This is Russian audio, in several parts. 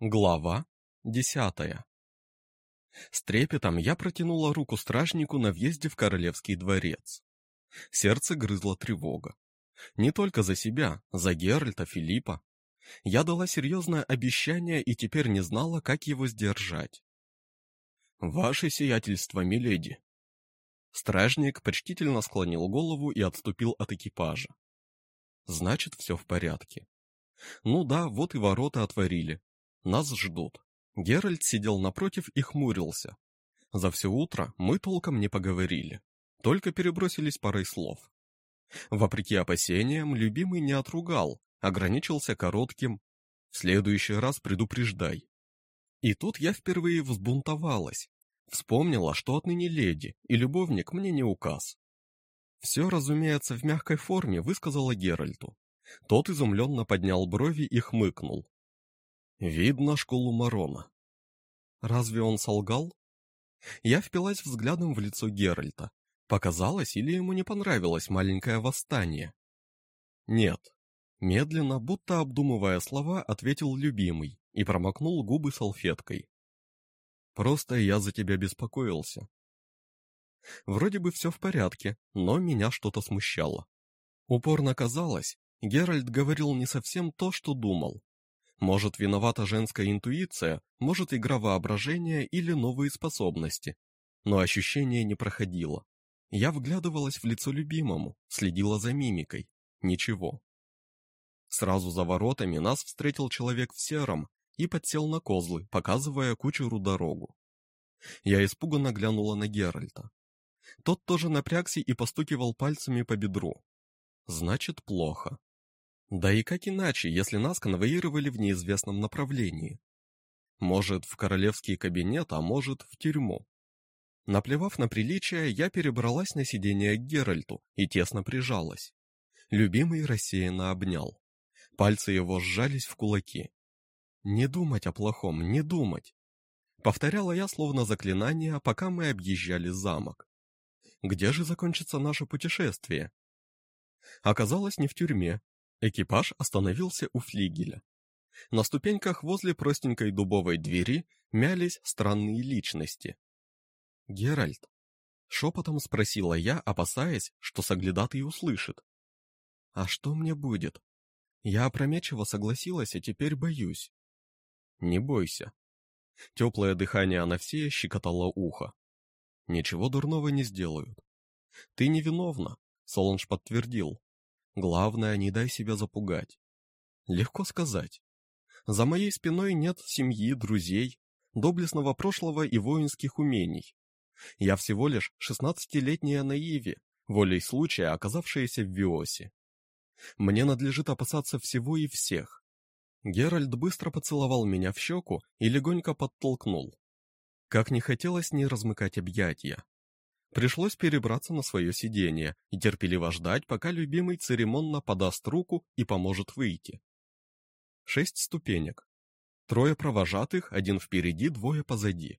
Глава десятая С трепетом я протянула руку стражнику на въезде в королевский дворец. Сердце грызла тревога. Не только за себя, за Геральта, Филиппа. Я дала серьезное обещание и теперь не знала, как его сдержать. «Ваше сиятельство, миледи!» Стражник почтительно склонил голову и отступил от экипажа. «Значит, все в порядке. Ну да, вот и ворота отворили, нас ждут. Геральт сидел напротив и хмурился. За все утро мы толком не поговорили, только перебросились парой слов. Вопреки опасениям, любимый не отругал, ограничился коротким «В следующий раз предупреждай». И тут я впервые взбунтовалась. Вспомнила, что отныне леди, и любовник мне не указ. Все, разумеется, в мягкой форме высказала Геральту. Тот изумленно поднял брови и хмыкнул. Видно школу Марона. Разве он солгал? Я впилась взглядом в лицо Геральта. Показалось или ему не понравилось маленькое восстание? Нет. Медленно, будто обдумывая слова, ответил любимый и промокнул губы салфеткой. Просто я за тебя беспокоился. Вроде бы все в порядке, но меня что-то смущало. Упорно казалось, Геральт говорил не совсем то, что думал. Может, виновата женская интуиция, может, игра воображения или новые способности. Но ощущение не проходило. Я вглядывалась в лицо любимому, следила за мимикой. Ничего. Сразу за воротами нас встретил человек в сером и подсел на козлы, показывая кучеру дорогу. Я испуганно глянула на Геральта. Тот тоже напрягся и постукивал пальцами по бедру. Значит, плохо. Да и как иначе, если нас конвоировали в неизвестном направлении? Может, в королевский кабинет, а может, в тюрьму. Наплевав на приличие, я перебралась на сиденье к Геральту и тесно прижалась. Любимый рассеянно обнял. Пальцы его сжались в кулаки. «Не думать о плохом, не думать!» Повторяла я словно заклинание, пока мы объезжали замок. Где же закончится наше путешествие? Оказалось, не в тюрьме, Экипаж остановился у флигеля. На ступеньках возле простенькой дубовой двери мялись странные личности. «Геральт», — шепотом спросила я, опасаясь, что соглядатый услышит. «А что мне будет? Я опрометчиво согласилась, а теперь боюсь». «Не бойся». Теплое дыхание Анавсея щекотало ухо. «Ничего дурного не сделают». «Ты невиновна», — Солонж подтвердил. Главное, не дай себя запугать. Легко сказать. За моей спиной нет семьи, друзей, доблестного прошлого и воинских умений. Я всего лишь шестнадцатилетняя наиви, волей случая оказавшаяся в Виосе. Мне надлежит опасаться всего и всех. Геральт быстро поцеловал меня в щеку и легонько подтолкнул. Как не хотелось не размыкать объятия. Пришлось перебраться на свое сиденье и терпеливо ждать, пока любимый церемонно подаст руку и поможет выйти. Шесть ступенек. Трое провожатых, один впереди, двое позади.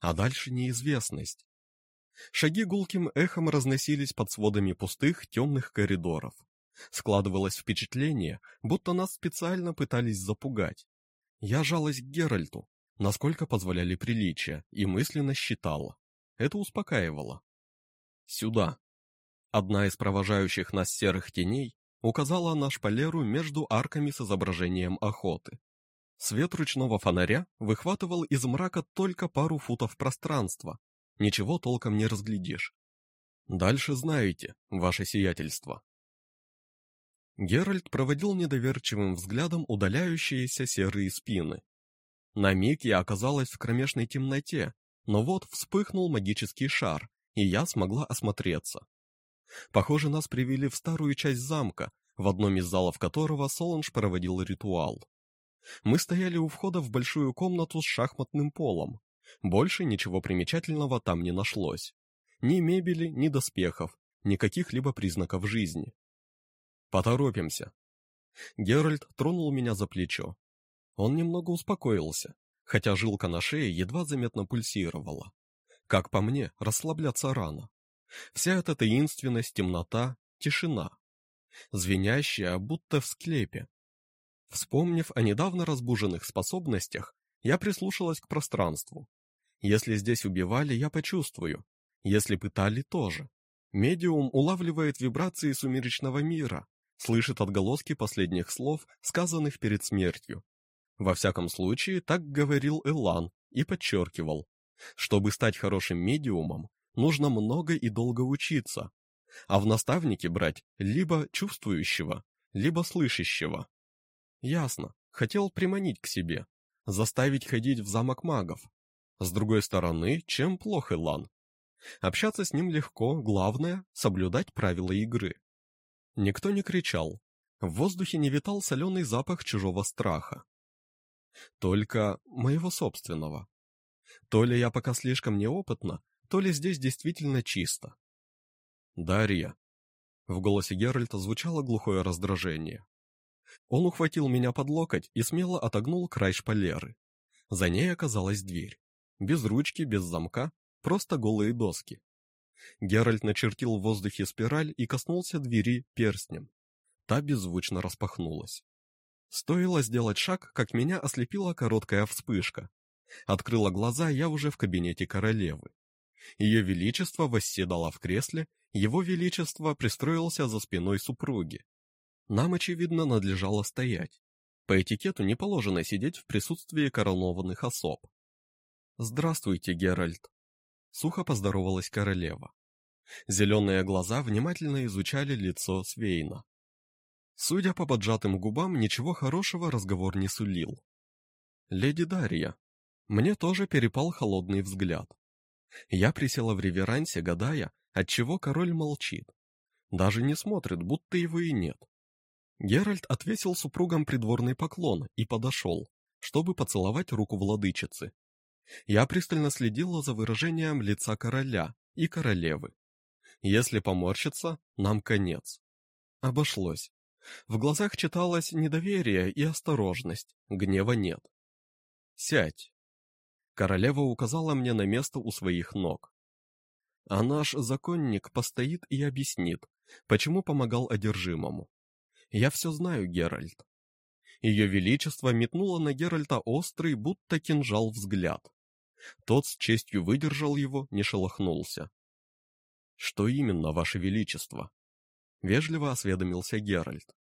А дальше неизвестность. Шаги гулким эхом разносились под сводами пустых темных коридоров. Складывалось впечатление, будто нас специально пытались запугать. Я жалась к Геральту, насколько позволяли приличия, и мысленно считала. Это успокаивало. Сюда. Одна из провожающих нас серых теней указала на шпалеру между арками с изображением охоты. Свет ручного фонаря выхватывал из мрака только пару футов пространства. Ничего толком не разглядишь. Дальше знаете, ваше сиятельство. Геральт проводил недоверчивым взглядом удаляющиеся серые спины. На миг я оказалась в кромешной темноте, но вот вспыхнул магический шар, и я смогла осмотреться. Похоже, нас привели в старую часть замка, в одном из залов которого Соланж проводил ритуал. Мы стояли у входа в большую комнату с шахматным полом. Больше ничего примечательного там не нашлось. Ни мебели, ни доспехов, ни каких-либо признаков жизни. «Поторопимся!» Геральт тронул меня за плечо. Он немного успокоился, хотя жилка на шее едва заметно пульсировала. Как по мне, расслабляться рано. Вся эта таинственность, темнота, тишина. Звенящая, будто в склепе. Вспомнив о недавно разбуженных способностях, я прислушалась к пространству. Если здесь убивали, я почувствую. Если пытали, тоже. Медиум улавливает вибрации сумеречного мира, слышит отголоски последних слов, сказанных перед смертью. Во всяком случае, так говорил Элан и подчеркивал. Чтобы стать хорошим медиумом, нужно много и долго учиться, а в наставники брать либо чувствующего, либо слышащего. Ясно, хотел приманить к себе, заставить ходить в замок магов. С другой стороны, чем плох Элан? Общаться с ним легко, главное — соблюдать правила игры. Никто не кричал, в воздухе не витал соленый запах чужого страха. Только моего собственного. То ли я пока слишком неопытна, то ли здесь действительно чисто. «Дарья!» В голосе Геральта звучало глухое раздражение. Он ухватил меня под локоть и смело отогнул край шпалеры. За ней оказалась дверь. Без ручки, без замка, просто голые доски. Геральт начертил в воздухе спираль и коснулся двери перстнем. Та беззвучно распахнулась. Стоило сделать шаг, как меня ослепила короткая вспышка. Открыла глаза я уже в кабинете королевы. Ее величество восседало в кресле, его величество пристроился за спиной супруги. Нам, очевидно, надлежало стоять. По этикету не положено сидеть в присутствии коронованных особ. «Здравствуйте, Геральт!» Сухо поздоровалась королева. Зеленые глаза внимательно изучали лицо Свейна. Судя по поджатым губам, ничего хорошего разговор не сулил. «Леди Дарья». Мне тоже перепал холодный взгляд. Я присела в реверансе, гадая, отчего король молчит. Даже не смотрит, будто его и нет. Геральт отвесил супругам придворный поклон и подошел, чтобы поцеловать руку владычицы. Я пристально следила за выражением лица короля и королевы. Если поморщится, нам конец. Обошлось. В глазах читалось недоверие и осторожность, гнева нет. «Сядь!» Королева указала мне на место у своих ног. А наш законник постоит и объяснит, почему помогал одержимому. Я все знаю, Геральт. Ее величество метнуло на Геральта острый, будто кинжал взгляд. Тот с честью выдержал его, не шелохнулся. Что именно, ваше величество? Вежливо осведомился Геральт.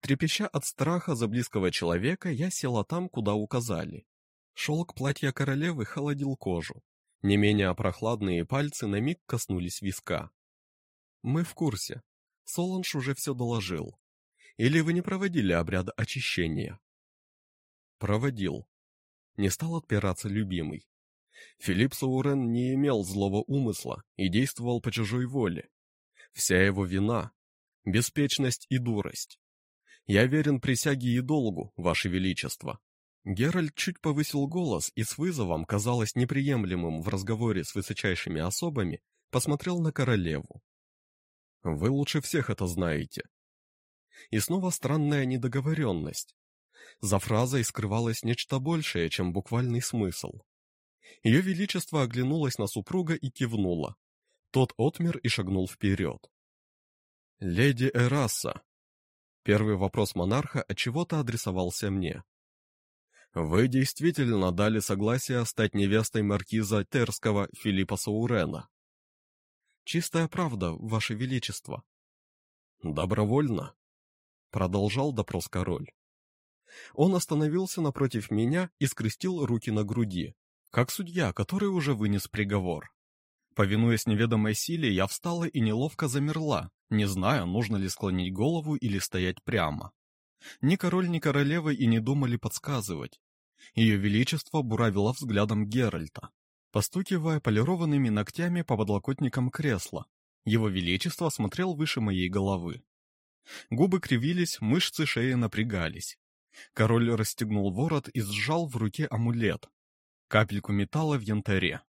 Трепеща от страха за близкого человека, я села там, куда указали. Шелк платья королевы холодил кожу. Не менее прохладные пальцы на миг коснулись виска. Мы в курсе. Соланж уже все доложил. Или вы не проводили обряд очищения? Проводил. Не стал отпираться любимый. Филипп Саурен не имел злого умысла и действовал по чужой воле. Вся его вина — беспечность и дурость. Я верен присяге и долгу, ваше величество. Геральт чуть повысил голос и с вызовом, казалось неприемлемым в разговоре с высочайшими особами, посмотрел на королеву. «Вы лучше всех это знаете. И снова странная недоговоренность. За фразой скрывалось нечто большее, чем буквальный смысл. Ее Величество оглянулось на супруга и кивнула. Тот отмер и шагнул вперед. «Леди Эраса!» Первый вопрос монарха от чего то адресовался мне. «Вы действительно дали согласие стать невестой маркиза Терского Филиппа Саурена?» «Чистая правда, Ваше Величество». «Добровольно?» Продолжал допрос король. Он остановился напротив меня и скрестил руки на груди, как судья, который уже вынес приговор. Повинуясь неведомой силе, я встала и неловко замерла, не зная, нужно ли склонить голову или стоять прямо. Ни король, ни королева и не думали подсказывать. Ее величество буравило взглядом Геральта, постукивая полированными ногтями по подлокотникам кресла. Его величество смотрел выше моей головы. Губы кривились, мышцы шеи напрягались. Король расстегнул ворот и сжал в руке амулет. Капельку металла в янтаре.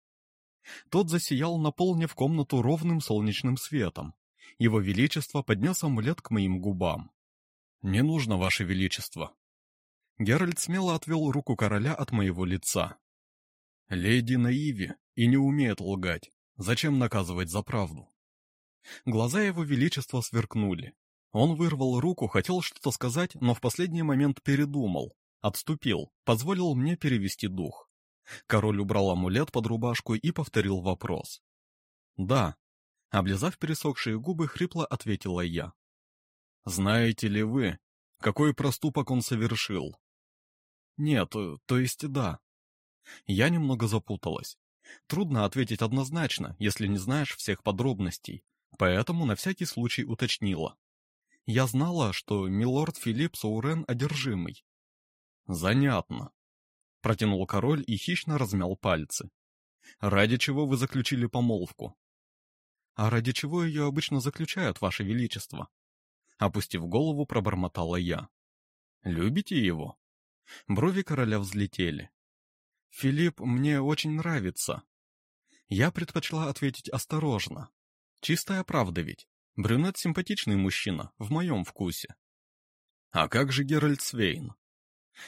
Тот засиял, наполнив комнату ровным солнечным светом. Его Величество поднес амулет к моим губам. «Не нужно, Ваше Величество». Геральт смело отвел руку короля от моего лица. «Леди наиви и не умеет лгать. Зачем наказывать за правду?» Глаза его Величества сверкнули. Он вырвал руку, хотел что-то сказать, но в последний момент передумал, отступил, позволил мне перевести дух. Король убрал амулет под рубашку и повторил вопрос. «Да». Облизав пересохшие губы, хрипло ответила я. «Знаете ли вы, какой проступок он совершил?» «Нет, то есть да». Я немного запуталась. Трудно ответить однозначно, если не знаешь всех подробностей, поэтому на всякий случай уточнила. Я знала, что милорд Филипп Саурен одержимый. Занятно. Протянул король и хищно размял пальцы. Ради чего вы заключили помолвку? А ради чего ее обычно заключают, ваше величество? Опустив голову, пробормотала я. Любите его? Брови короля взлетели. Филипп мне очень нравится. Я предпочла ответить осторожно. Чистая правда ведь. Брюнет симпатичный мужчина, в моем вкусе. А как же Геральт Свейн?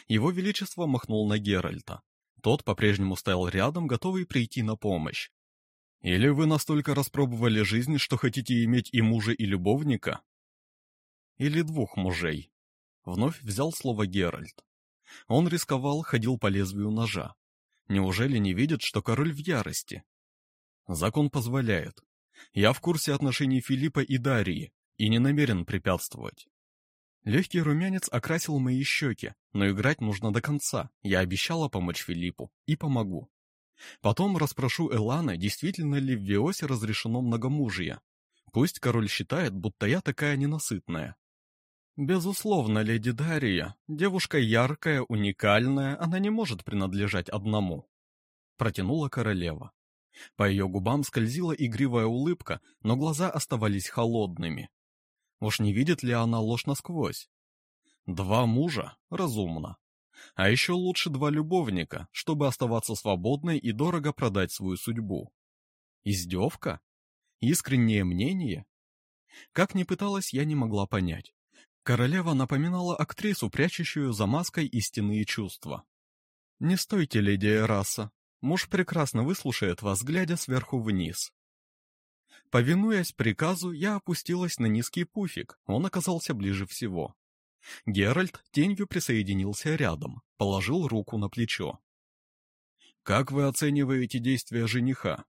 Его Величество махнул на Геральта. Тот по-прежнему стоял рядом, готовый прийти на помощь. Или вы настолько распробовали жизнь, что хотите иметь и мужа, и любовника? Или двух мужей? Вновь взял слово Геральт. Он рисковал, ходил по лезвию ножа. Неужели не видит, что король в ярости? Закон позволяет. Я в курсе отношений Филиппа и Дарьи и не намерен препятствовать. Легкий румянец окрасил мои щеки, но играть нужно до конца. Я обещала помочь Филиппу и помогу. Потом расспрошу Элана, действительно ли в Виосе разрешено многомужие. Пусть король считает, будто я такая ненасытная. Безусловно, леди Дарья, девушка яркая, уникальная, она не может принадлежать одному. Протянула королева. По ее губам скользила игривая улыбка, но глаза оставались холодными. Уж не видит ли она ложь насквозь? Два мужа? Разумно. А еще лучше два любовника, чтобы оставаться свободной и дорого продать свою судьбу. Издевка? Искреннее мнение? Как ни пыталась, я не могла понять. Королева напоминала актрису, прячущую за маской истинные чувства. «Не стойте, леди Эраса, Муж прекрасно выслушает вас, глядя сверху вниз. Повинуясь приказу, я опустилась на низкий пуфик, он оказался ближе всего. Геральт тенью присоединился рядом, положил руку на плечо. «Как вы оцениваете действия жениха?»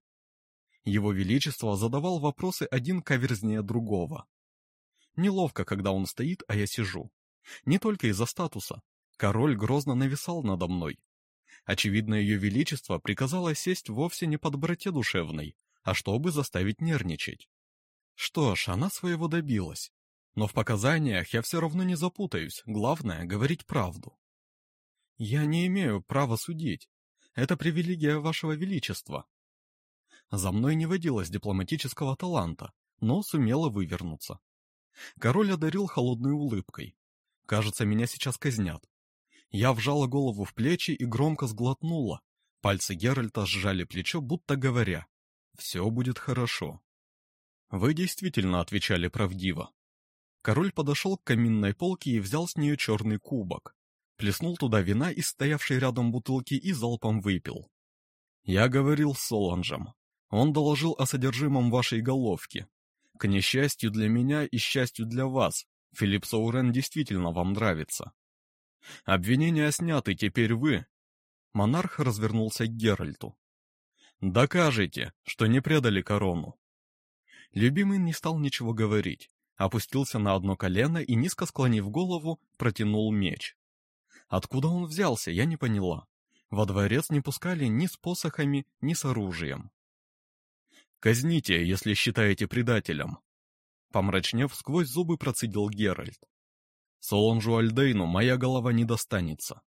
Его Величество задавал вопросы один каверзнее другого. Неловко, когда он стоит, а я сижу. Не только из-за статуса. Король грозно нависал надо мной, Очевидно, ее величество приказало сесть вовсе не под доброте душевной, а чтобы заставить нервничать. Что ж, она своего добилась. Но в показаниях я все равно не запутаюсь, главное — говорить правду. Я не имею права судить. Это привилегия вашего величества. За мной не водилось дипломатического таланта, но сумела вывернуться. Король одарил холодной улыбкой. Кажется, меня сейчас казнят. Я вжала голову в плечи и громко сглотнула. Пальцы Геральта сжали плечо, будто говоря, «Все будет хорошо». Вы действительно отвечали правдиво. Король подошел к каминной полке и взял с нее черный кубок. Плеснул туда вина из стоявшей рядом бутылки и залпом выпил. Я говорил с Соланжем. Он доложил о содержимом вашей головки. К несчастью для меня и счастью для вас, Филипп Саурен действительно вам нравится. Обвинения сняты, теперь вы. Монарх развернулся к Геральту. Докажите, что не предали корону. Любимый не стал ничего говорить, опустился на одно колено и, низко склонив голову, протянул меч. Откуда он взялся, я не поняла. Во дворец не пускали ни с посохами, ни с оружием. «Казните, если считаете предателем!» Помрачнев, сквозь зубы процедил Геральт. Солонжу Альдейну моя голова не достанется.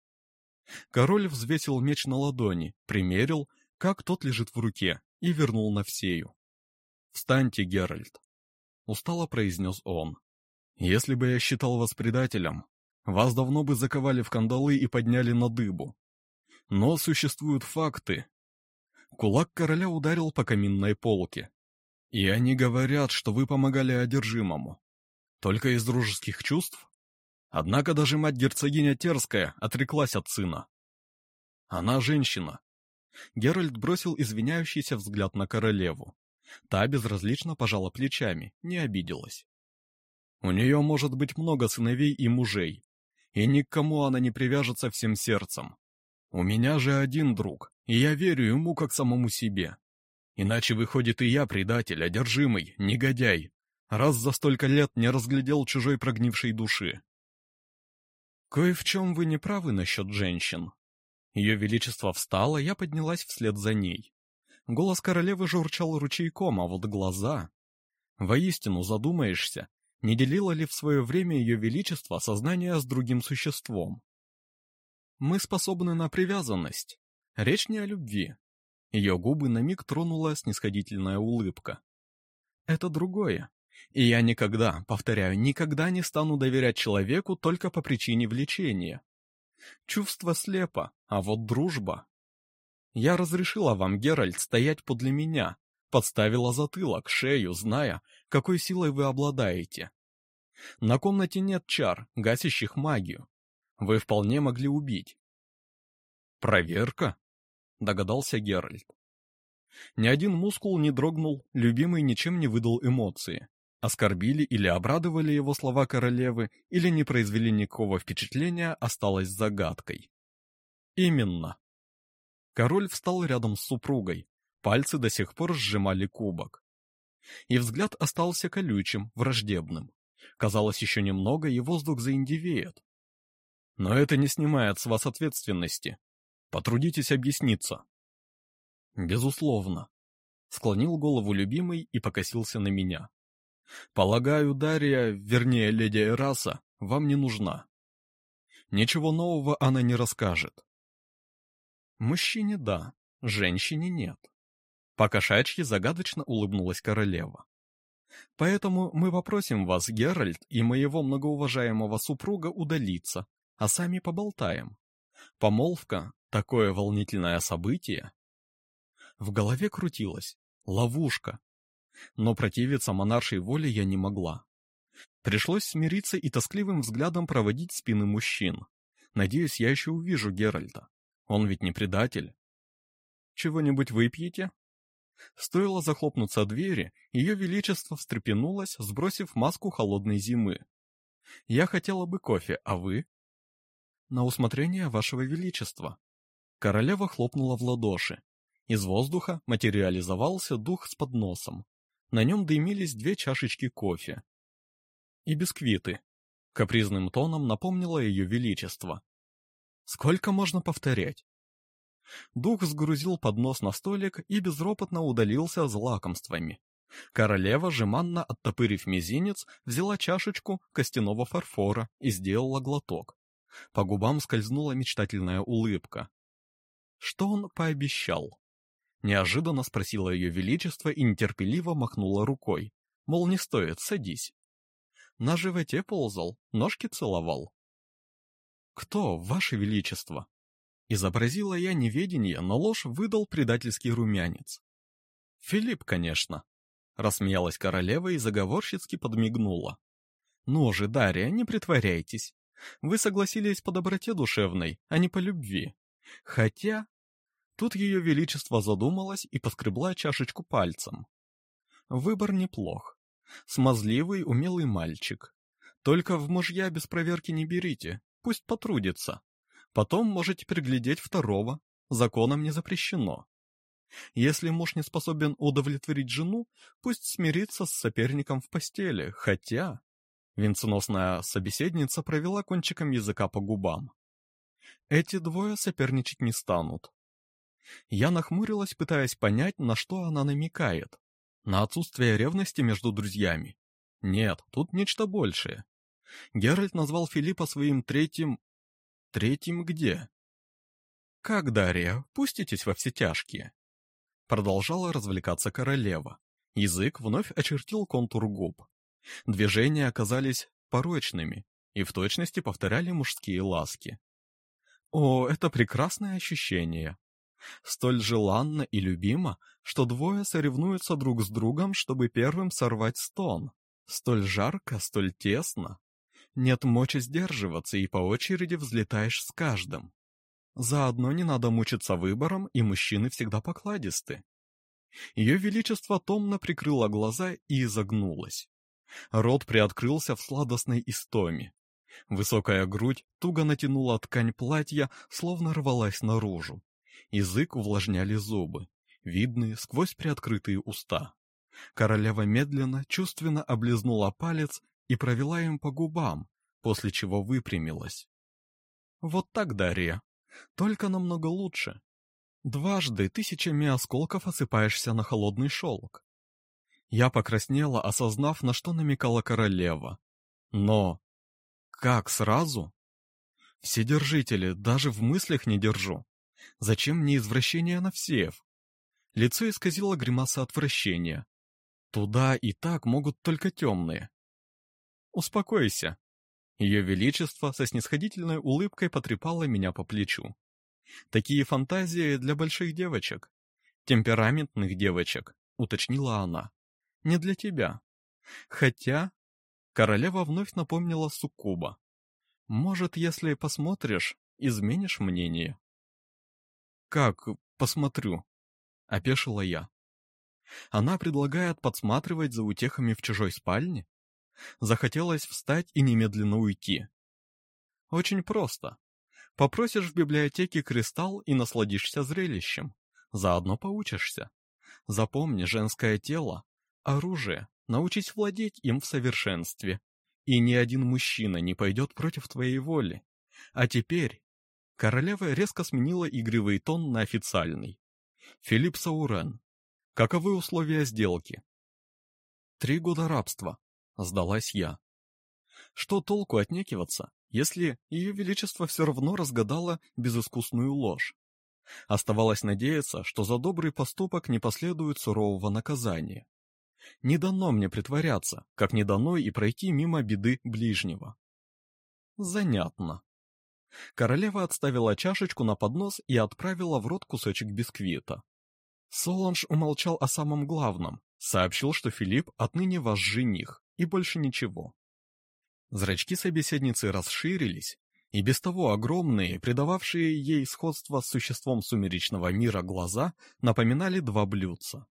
Король взвесил меч на ладони, примерил, как тот лежит в руке, и вернул на всею. «Встаньте, Геральт!» — устало произнес он. «Если бы я считал вас предателем, вас давно бы заковали в кандалы и подняли на дыбу. Но существуют факты». Кулак короля ударил по каминной полке. «И они говорят, что вы помогали одержимому. Только из дружеских чувств?» Однако даже мать герцогиня Терская отреклась от сына. Она женщина. Геральт бросил извиняющийся взгляд на королеву. Та безразлично пожала плечами, не обиделась. У нее может быть много сыновей и мужей, и ни к кому она не привяжется всем сердцем. У меня же один друг, и я верю ему как самому себе. Иначе выходит и я предатель, одержимый, негодяй, раз за столько лет не разглядел чужой прогнившей души. Кое в чем вы не правы насчет женщин. Ее величество встало, я поднялась вслед за ней. Голос королевы журчал ручейком, а вот глаза... Воистину задумаешься, не делило ли в свое время ее величество сознание с другим существом. Мы способны на привязанность. Речь не о любви. Ее губы на миг тронула снисходительная улыбка. Это другое. И я никогда, повторяю, никогда не стану доверять человеку только по причине влечения. Чувство слепо, а вот дружба. Я разрешила вам, Геральт, стоять подле меня, подставила затылок, шею, зная, какой силой вы обладаете. На комнате нет чар, гасящих магию. Вы вполне могли убить. Проверка? Догадался Геральт. Ни один мускул не дрогнул, любимый ничем не выдал эмоции. Оскорбили или обрадовали его слова королевы, или не произвели никакого впечатления, осталось загадкой. Именно. Король встал рядом с супругой, пальцы до сих пор сжимали кубок. И взгляд остался колючим, враждебным. Казалось, еще немного, и воздух заиндивеет. Но это не снимает с вас ответственности. Потрудитесь объясниться. Безусловно. Склонил голову любимый и покосился на меня. Полагаю, Дарья, вернее, леди Эраса, вам не нужна. Ничего нового она не расскажет. Мужчине да, женщине нет. Покошачьи загадочно улыбнулась королева. Поэтому мы попросим вас, Геральт, и моего многоуважаемого супруга удалиться, а сами поболтаем. Помолвка — такое волнительное событие. В голове крутилось. Ловушка. Но противиться монаршей воле я не могла. Пришлось смириться и тоскливым взглядом проводить спины мужчин. Надеюсь, я еще увижу Геральта. Он ведь не предатель. Чего-нибудь выпьете? Стоило захлопнуться двери, ее величество встрепенулось, сбросив маску холодной зимы. Я хотела бы кофе, а вы? На усмотрение вашего величества. Королева хлопнула в ладоши. Из воздуха материализовался дух с подносом. На нем дымились две чашечки кофе. И бисквиты. Капризным тоном напомнило ее величество. Сколько можно повторять? Дух сгрузил поднос на столик и безропотно удалился за лакомствами. Королева, жеманно оттопырив мизинец, взяла чашечку костяного фарфора и сделала глоток. По губам скользнула мечтательная улыбка. Что он пообещал? Неожиданно спросила ее величество и нетерпеливо махнула рукой. Мол, не стоит, садись. На животе ползал, ножки целовал. «Кто, ваше величество?» Изобразила я неведение, но ложь выдал предательский румянец. «Филипп, конечно», — рассмеялась королева и заговорщицки подмигнула. «Ну же, Дарья, не притворяйтесь. Вы согласились по доброте душевной, а не по любви. Хотя Тут ее величество задумалось и поскребла чашечку пальцем. Выбор неплох. Смазливый, умелый мальчик. Только в мужья без проверки не берите, пусть потрудится. Потом можете приглядеть второго, законом не запрещено. Если муж не способен удовлетворить жену, пусть смирится с соперником в постели, хотя... Венценосная собеседница провела кончиком языка по губам. Эти двое соперничать не станут. Я нахмурилась, пытаясь понять, на что она намекает. На отсутствие ревности между друзьями? Нет, тут нечто большее. Геральт назвал Филиппа своим третьим... Третьим где? «Как, Дарья, пуститесь во все тяжкие?» Продолжала развлекаться королева. Язык вновь очертил контур губ. Движения оказались порочными и в точности повторяли мужские ласки. О, это прекрасное ощущение столь желанно и любимо, что двое соревнуются друг с другом, чтобы первым сорвать стон. Столь жарко, столь тесно. Нет мочи сдерживаться, и по очереди взлетаешь с каждым. Заодно не надо мучиться выбором, и мужчины всегда покладисты. Ее Величество томно прикрыло глаза и изогнулось. Рот приоткрылся в сладостной истоме. Высокая грудь туго натянула ткань платья, словно рвалась наружу. Язык увлажняли зубы, видные сквозь приоткрытые уста. Королева медленно, чувственно облизнула палец и провела им по губам, после чего выпрямилась. Вот так, Дарья. Только намного лучше. Дважды тысячами осколков осыпаешься на холодный шелк. Я покраснела, осознав, на что намекала королева. Но... Как сразу? Вседержители, даже в мыслях не держу. Зачем мне извращение Навсеев? Лицо исказило гримаса отвращения. Туда и так могут только темные. Успокойся. Ее Величество со снисходительной улыбкой потрепало меня по плечу. Такие фантазии для больших девочек. Темпераментных девочек, уточнила она. Не для тебя. Хотя... Королева вновь напомнила Суккуба. Может, если посмотришь, изменишь мнение. Как посмотрю? Опешила я. Она предлагает подсматривать за утехами в чужой спальне? Захотелось встать и немедленно уйти. Очень просто. Попросишь в библиотеке кристалл и насладишься зрелищем. Заодно поучишься. Запомни, женское тело — оружие, научись владеть им в совершенстве. И ни один мужчина не пойдет против твоей воли. А теперь... Королева резко сменила игривый тон на официальный. Филипп Саурен. Каковы условия сделки? Три года рабства. Сдалась я. Что толку отнекиваться, если Ее Величество все равно разгадало безыскусную ложь? Оставалось надеяться, что за добрый поступок не последует сурового наказания. Не дано мне притворяться, как не дано и пройти мимо беды ближнего. Занятно. Королева отставила чашечку на поднос и отправила в рот кусочек бисквита. Соланж умолчал о самом главном, сообщил, что Филипп отныне ваш жених, и больше ничего. Зрачки собеседницы расширились, и без того огромные, придававшие ей сходство с существом сумеречного мира глаза, напоминали два блюдца.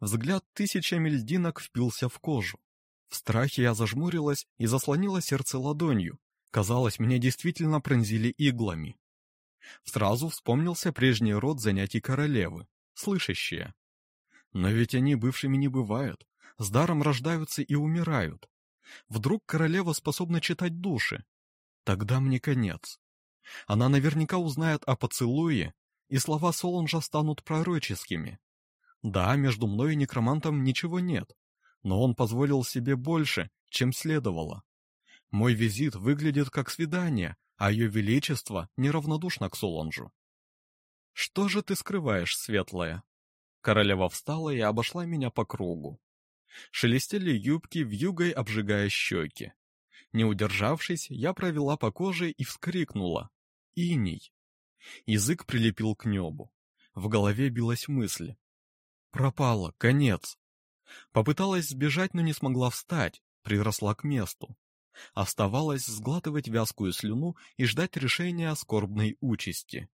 Взгляд тысячами льдинок впился в кожу. В страхе я зажмурилась и заслонила сердце ладонью. Казалось, меня действительно пронзили иглами. Сразу вспомнился прежний род занятий королевы, слышащие. Но ведь они бывшими не бывают, с даром рождаются и умирают. Вдруг королева способна читать души? Тогда мне конец. Она наверняка узнает о поцелуе, и слова Солонжа станут пророческими. Да, между мной и некромантом ничего нет, но он позволил себе больше, чем следовало. Мой визит выглядит как свидание, а ее величество неравнодушно к Солонжу. «Что же ты скрываешь, светлая?» Королева встала и обошла меня по кругу. Шелестели юбки, вьюгой обжигая щеки. Не удержавшись, я провела по коже и вскрикнула. Иней. Язык прилепил к небу. В голове билась мысль. Пропала, конец. Попыталась сбежать, но не смогла встать, приросла к месту. Оставалось сглатывать вязкую слюну и ждать решения скорбной участи.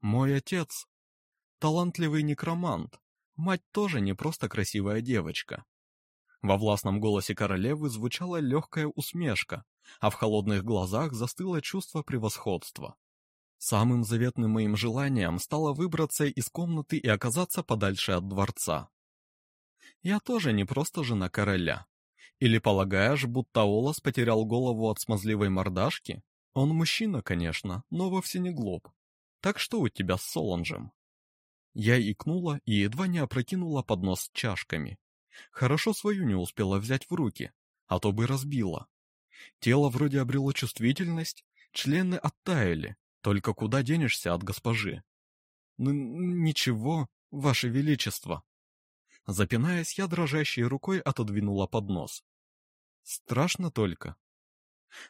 Мой отец — талантливый некромант, Мать тоже не просто красивая девочка. Во властном голосе королевы звучала легкая усмешка, а в холодных глазах застыло чувство превосходства. Самым заветным моим желанием стало выбраться из комнаты и оказаться подальше от дворца. Я тоже не просто жена короля. Или полагаешь, будто Олас потерял голову от смазливой мордашки? Он мужчина, конечно, но вовсе не глуп. Так что у тебя с Соланжем? Я икнула и едва не опрокинула поднос с чашками. Хорошо свою не успела взять в руки, а то бы разбила. Тело вроде обрело чувствительность, члены оттаяли, только куда денешься от госпожи? Н ничего, ваше величество. Запинаясь, я дрожащей рукой отодвинула поднос. Страшно только.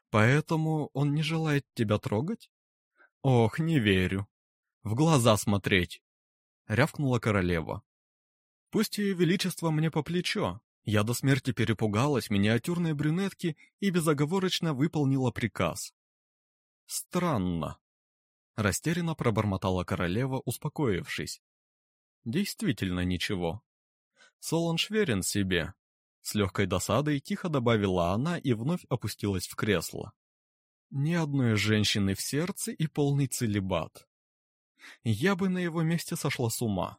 Поэтому он не желает тебя трогать? Ох, не верю. В глаза смотреть. — рявкнула королева. «Пусть ее величество мне по плечо. Я до смерти перепугалась миниатюрной брюнетки и безоговорочно выполнила приказ». «Странно», — растерянно пробормотала королева, успокоившись. «Действительно ничего. Солонж верен себе. С легкой досадой тихо добавила она и вновь опустилась в кресло. Ни одной женщины в сердце и полный целебат. Я бы на его месте сошла с ума.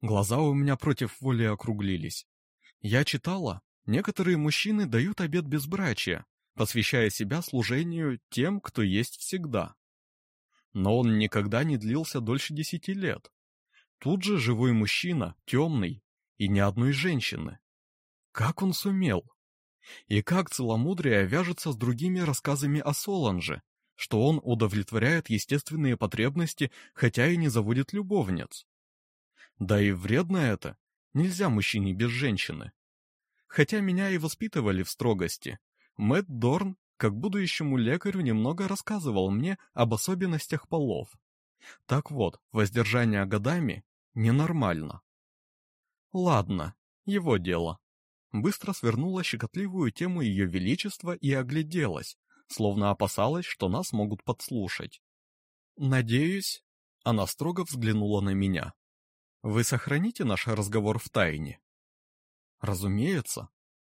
Глаза у меня против воли округлились. Я читала, некоторые мужчины дают обет безбрачия, посвящая себя служению тем, кто есть всегда. Но он никогда не длился дольше десяти лет. Тут же живой мужчина, темный, и ни одной женщины. Как он сумел? И как целомудрие вяжется с другими рассказами о Соланже, что он удовлетворяет естественные потребности, хотя и не заводит любовниц? Да и вредно это. Нельзя мужчине без женщины. Хотя меня и воспитывали в строгости. Мэтт Дорн, как будущему лекарю, немного рассказывал мне об особенностях полов. Так вот, воздержание годами ненормально. Ладно, его дело. Быстро свернула щекотливую тему ее величества и огляделась, словно опасалась, что нас могут подслушать. «Надеюсь...» — она строго взглянула на меня. «Вы сохраните наш разговор в тайне?» «Разумеется.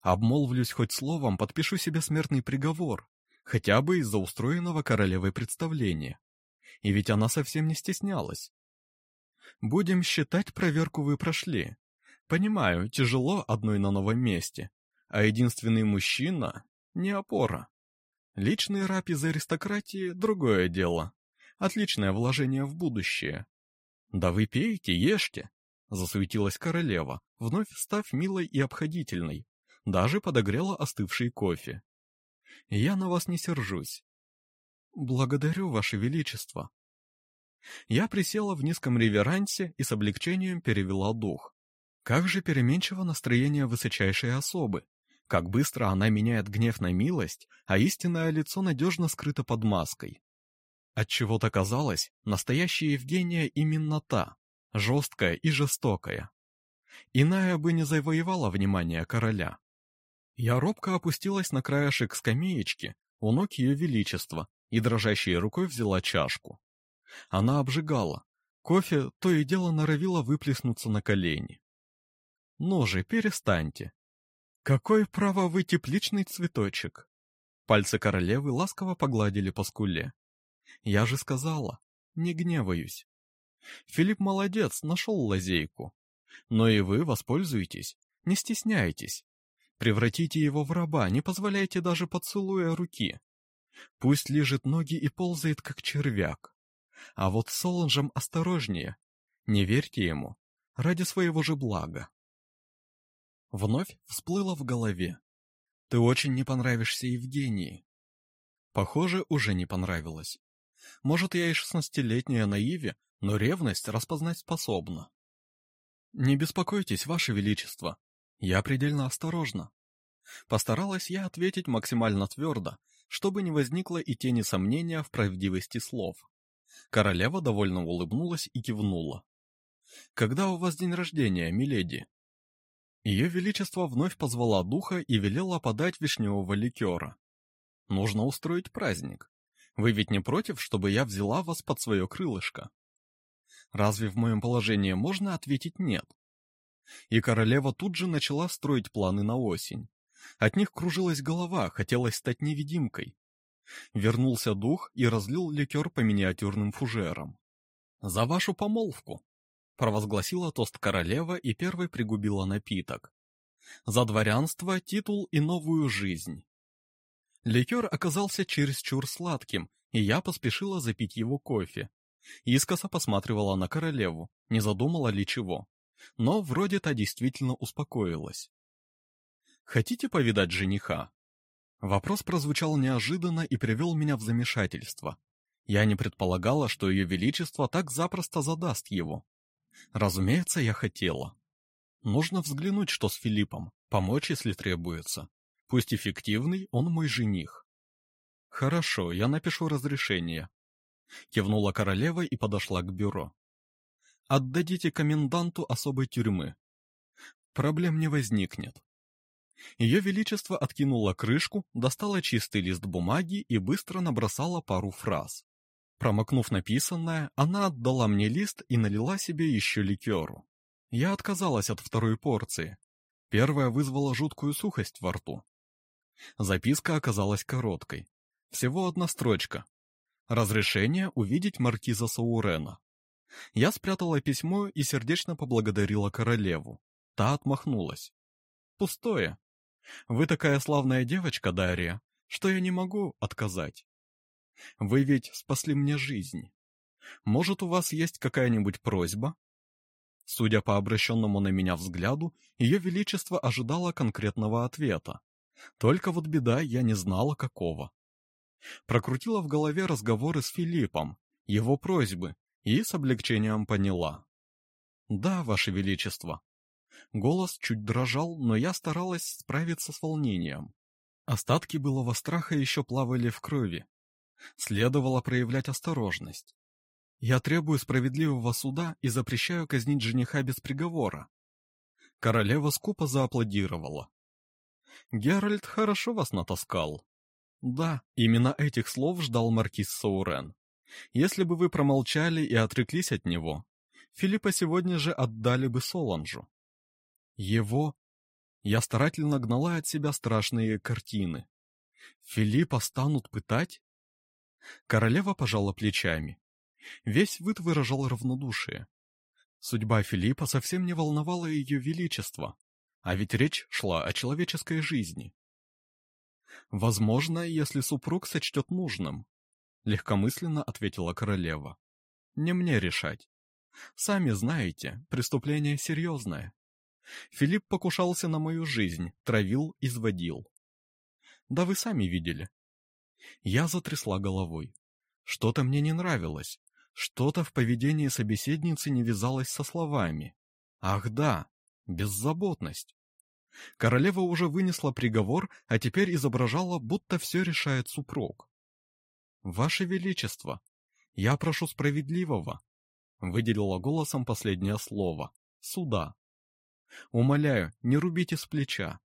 Обмолвлюсь хоть словом, подпишу себе смертный приговор, хотя бы из-за устроенного королевой представления. И ведь она совсем не стеснялась. Будем считать, проверку вы прошли. Понимаю, тяжело одной на новом месте, а единственный мужчина — не опора. Личный раб из аристократии — другое дело. Отличное вложение в будущее. Да вы пейте, ешьте, — засуетилась королева, вновь став милой и обходительной. Даже подогрела остывший кофе. Я на вас не сержусь. Благодарю, ваше величество. Я присела в низком реверансе и с облегчением перевела дух. Как же переменчиво настроение высочайшей особы. Как быстро она меняет гнев на милость, а истинное лицо надежно скрыто под маской. Отчего-то казалось, настоящая Евгения именно та, жесткая и жестокая. Иная бы не завоевала внимание короля. Я робко опустилась на краешек скамеечки у ног ее величества и дрожащей рукой взяла чашку. Она обжигала. Кофе то и дело норовило выплеснуться на колени. Ну же, перестаньте. Какой право вы тепличный цветочек? Пальцы королевы ласково погладили по скуле. Я же сказала, не гневаюсь. Филипп молодец, нашел лазейку. Но и вы воспользуйтесь, не стесняйтесь. Превратите его в раба, не позволяйте даже поцелуя руки. Пусть лежит ноги и ползает, как червяк. А вот с Соланжем осторожнее. Не верьте ему, ради своего же блага. Вновь всплыло в голове. Ты очень не понравишься Евгении. Похоже, уже не понравилось. Может, я и шестнадцатилетняя наиве, но ревность распознать способна. Не беспокойтесь, Ваше Величество. Я предельно осторожна. Постаралась я ответить максимально твердо, чтобы не возникло и тени сомнения в правдивости слов. Королева довольно улыбнулась и кивнула. «Когда у вас день рождения, миледи?» Ее Величество вновь позвала духа и велела подать вишневого ликера. «Нужно устроить праздник. Вы ведь не против, чтобы я взяла вас под свое крылышко?» Разве в моем положении можно ответить «нет»? И королева тут же начала строить планы на осень. От них кружилась голова, хотелось стать невидимкой. Вернулся дух и разлил ликер по миниатюрным фужерам. «За вашу помолвку!» провозгласила тост королева и первой пригубила напиток. За дворянство, титул и новую жизнь. Ликер оказался чересчур сладким, и я поспешила запить его кофе. Искоса посматривала на королеву, не задумала ли чего. Но вроде та действительно успокоилась. «Хотите повидать жениха?» Вопрос прозвучал неожиданно и привел меня в замешательство. Я не предполагала, что ее величество так запросто задаст его. Разумеется, я хотела. Нужно взглянуть, что с Филиппом, помочь, если требуется. Пусть эффективный, он мой жених. Хорошо, я напишу разрешение. Кивнула королева и подошла к бюро. Отдадите коменданту особой тюрьмы. Проблем не возникнет. Ее Величество откинула крышку, достала чистый лист бумаги и быстро набросала пару фраз. Промокнув написанное, она отдала мне лист и налила себе еще ликеру. Я отказалась от второй порции. Первая вызвала жуткую сухость во рту. Записка оказалась короткой. Всего одна строчка. Разрешение увидеть маркиза Саурена. Я спрятала письмо и сердечно поблагодарила королеву. Та отмахнулась. Пустое. Вы такая славная девочка, Дарья, что я не могу отказать. Вы ведь спасли мне жизнь. Может, у вас есть какая-нибудь просьба? Судя по обращенному на меня взгляду, ее величество ожидало конкретного ответа. Только вот беда, я не знала какого. Прокрутила в голове разговоры с Филиппом, его просьбы, и с облегчением поняла. «Да, Ваше Величество». Голос чуть дрожал, но я старалась справиться с волнением. Остатки былого страха еще плавали в крови. Следовало проявлять осторожность. Я требую справедливого суда и запрещаю казнить жениха без приговора. Королева скупо зааплодировала. Геральт хорошо вас натаскал. Да, именно этих слов ждал маркиз Саурен. Если бы вы промолчали и отреклись от него, Филиппа сегодня же отдали бы Соланжу. Его... Я старательно гнала от себя страшные картины. Филиппа станут пытать? Королева пожала плечами. Весь вид выражал равнодушие. Судьба Филиппа совсем не волновала ее величество, а ведь речь шла о человеческой жизни. Возможно, если супруг сочтет нужным, легкомысленно ответила королева. Не мне решать. Сами знаете, преступление серьезное. Филипп покушался на мою жизнь, травил, изводил. Да вы сами видели. Я затрясла головой. Что-то мне не нравилось. Что-то в поведении собеседницы не вязалось со словами. Ах да, беззаботность. Королева уже вынесла приговор, а теперь изображала, будто все решает супруг. «Ваше Величество, я прошу справедливого», — выделила голосом последнее слово, — «суда». «Умоляю, не рубите с плеча».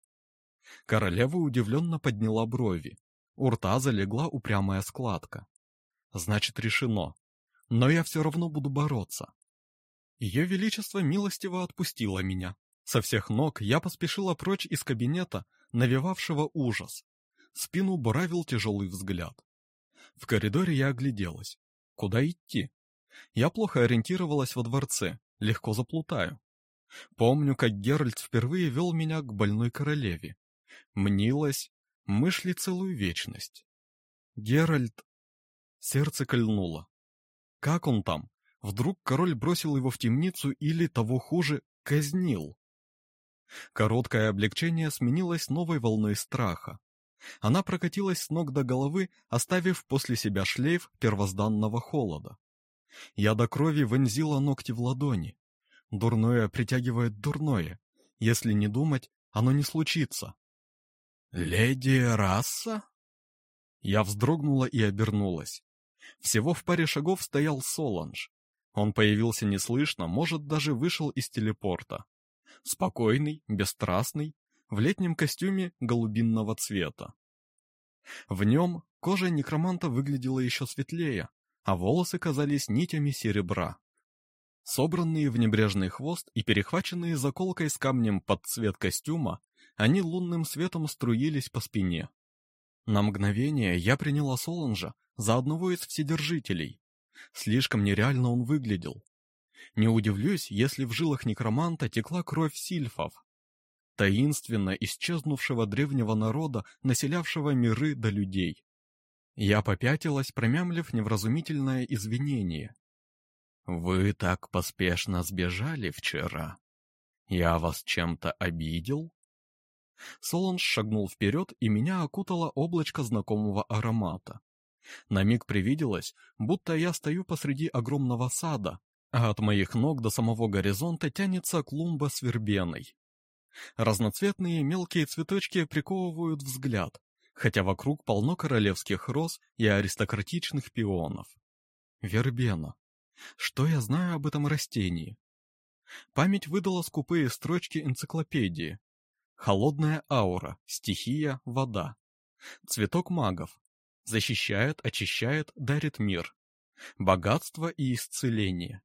Королева удивленно подняла брови. У рта залегла упрямая складка. «Значит, решено. Но я все равно буду бороться». Ее Величество милостиво отпустило меня. Со всех ног я поспешила прочь из кабинета, навевавшего ужас. Спину буравил тяжелый взгляд. В коридоре я огляделась. Куда идти? Я плохо ориентировалась во дворце, легко заплутаю. Помню, как Геральт впервые вел меня к больной королеве. Мнилась, мы шли целую вечность. Геральт... Сердце кольнуло. Как он там? Вдруг король бросил его в темницу или, того хуже, казнил? Короткое облегчение сменилось новой волной страха. Она прокатилась с ног до головы, оставив после себя шлейф первозданного холода. Я до крови вонзила ногти в ладони. Дурное притягивает дурное. Если не думать, оно не случится. «Леди Расса?» Я вздрогнула и обернулась. Всего в паре шагов стоял Соланж. Он появился неслышно, может, даже вышел из телепорта. Спокойный, бесстрастный, в летнем костюме голубинного цвета. В нем кожа некроманта выглядела еще светлее, а волосы казались нитями серебра. Собранные в небрежный хвост и перехваченные заколкой с камнем под цвет костюма, они лунным светом струились по спине. На мгновение я приняла Соланжа за одного из вседержителей. Слишком нереально он выглядел. Не удивлюсь, если в жилах некроманта текла кровь сильфов, таинственно исчезнувшего древнего народа, населявшего миры до людей. Я попятилась, промямлив невразумительное извинение. «Вы так поспешно сбежали вчера. Я вас чем-то обидел?» Солонж шагнул вперед, и меня окутало облачко знакомого аромата. На миг привиделось, будто я стою посреди огромного сада, а от моих ног до самого горизонта тянется клумба с вербеной. Разноцветные мелкие цветочки приковывают взгляд, хотя вокруг полно королевских роз и аристократичных пионов. Вербена. Что я знаю об этом растении? Память выдала скупые строчки энциклопедии. Холодная аура, стихия, вода. Цветок магов. Защищает, очищает, дарит мир. Богатство и исцеление.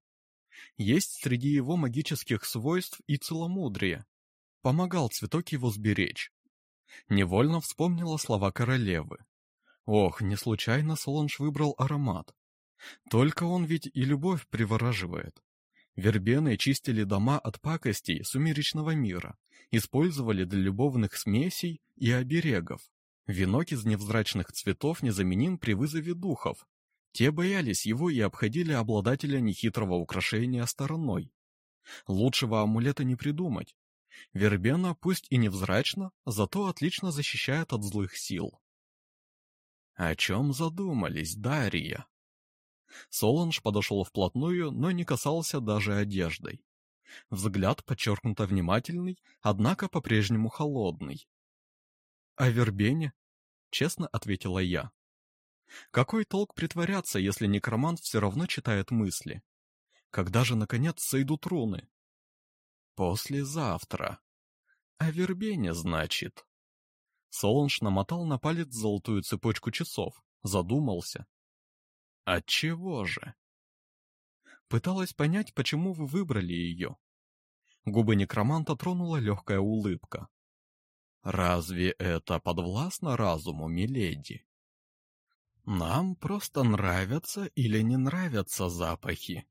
Есть среди его магических свойств и целомудрие, помогал цветок его сберечь. Невольно вспомнила слова королевы. Ох, не случайно Солонж выбрал аромат. Только он ведь и любовь привораживает. Вербены чистили дома от пакостей сумеречного мира, использовали для любовных смесей и оберегов. Венок из невзрачных цветов незаменим при вызове духов. Те боялись его и обходили обладателя нехитрого украшения стороной. Лучшего амулета не придумать. Вербена пусть и невзрачна, зато отлично защищает от злых сил. О чем задумались, Дарья? Соланж подошел вплотную, но не касался даже одеждой. Взгляд подчеркнуто внимательный, однако по-прежнему холодный. «О вербене?» — честно ответила я. «Какой толк притворяться, если некромант все равно читает мысли? Когда же, наконец, сойдут руны?» «Послезавтра. О вербене, значит?» Соланж намотал на палец золотую цепочку часов, задумался. Отчего же? Пыталась понять, почему вы выбрали ее. Губы некроманта тронула легкая улыбка. Разве это подвластно разуму, миледи? Нам просто нравятся или не нравятся запахи.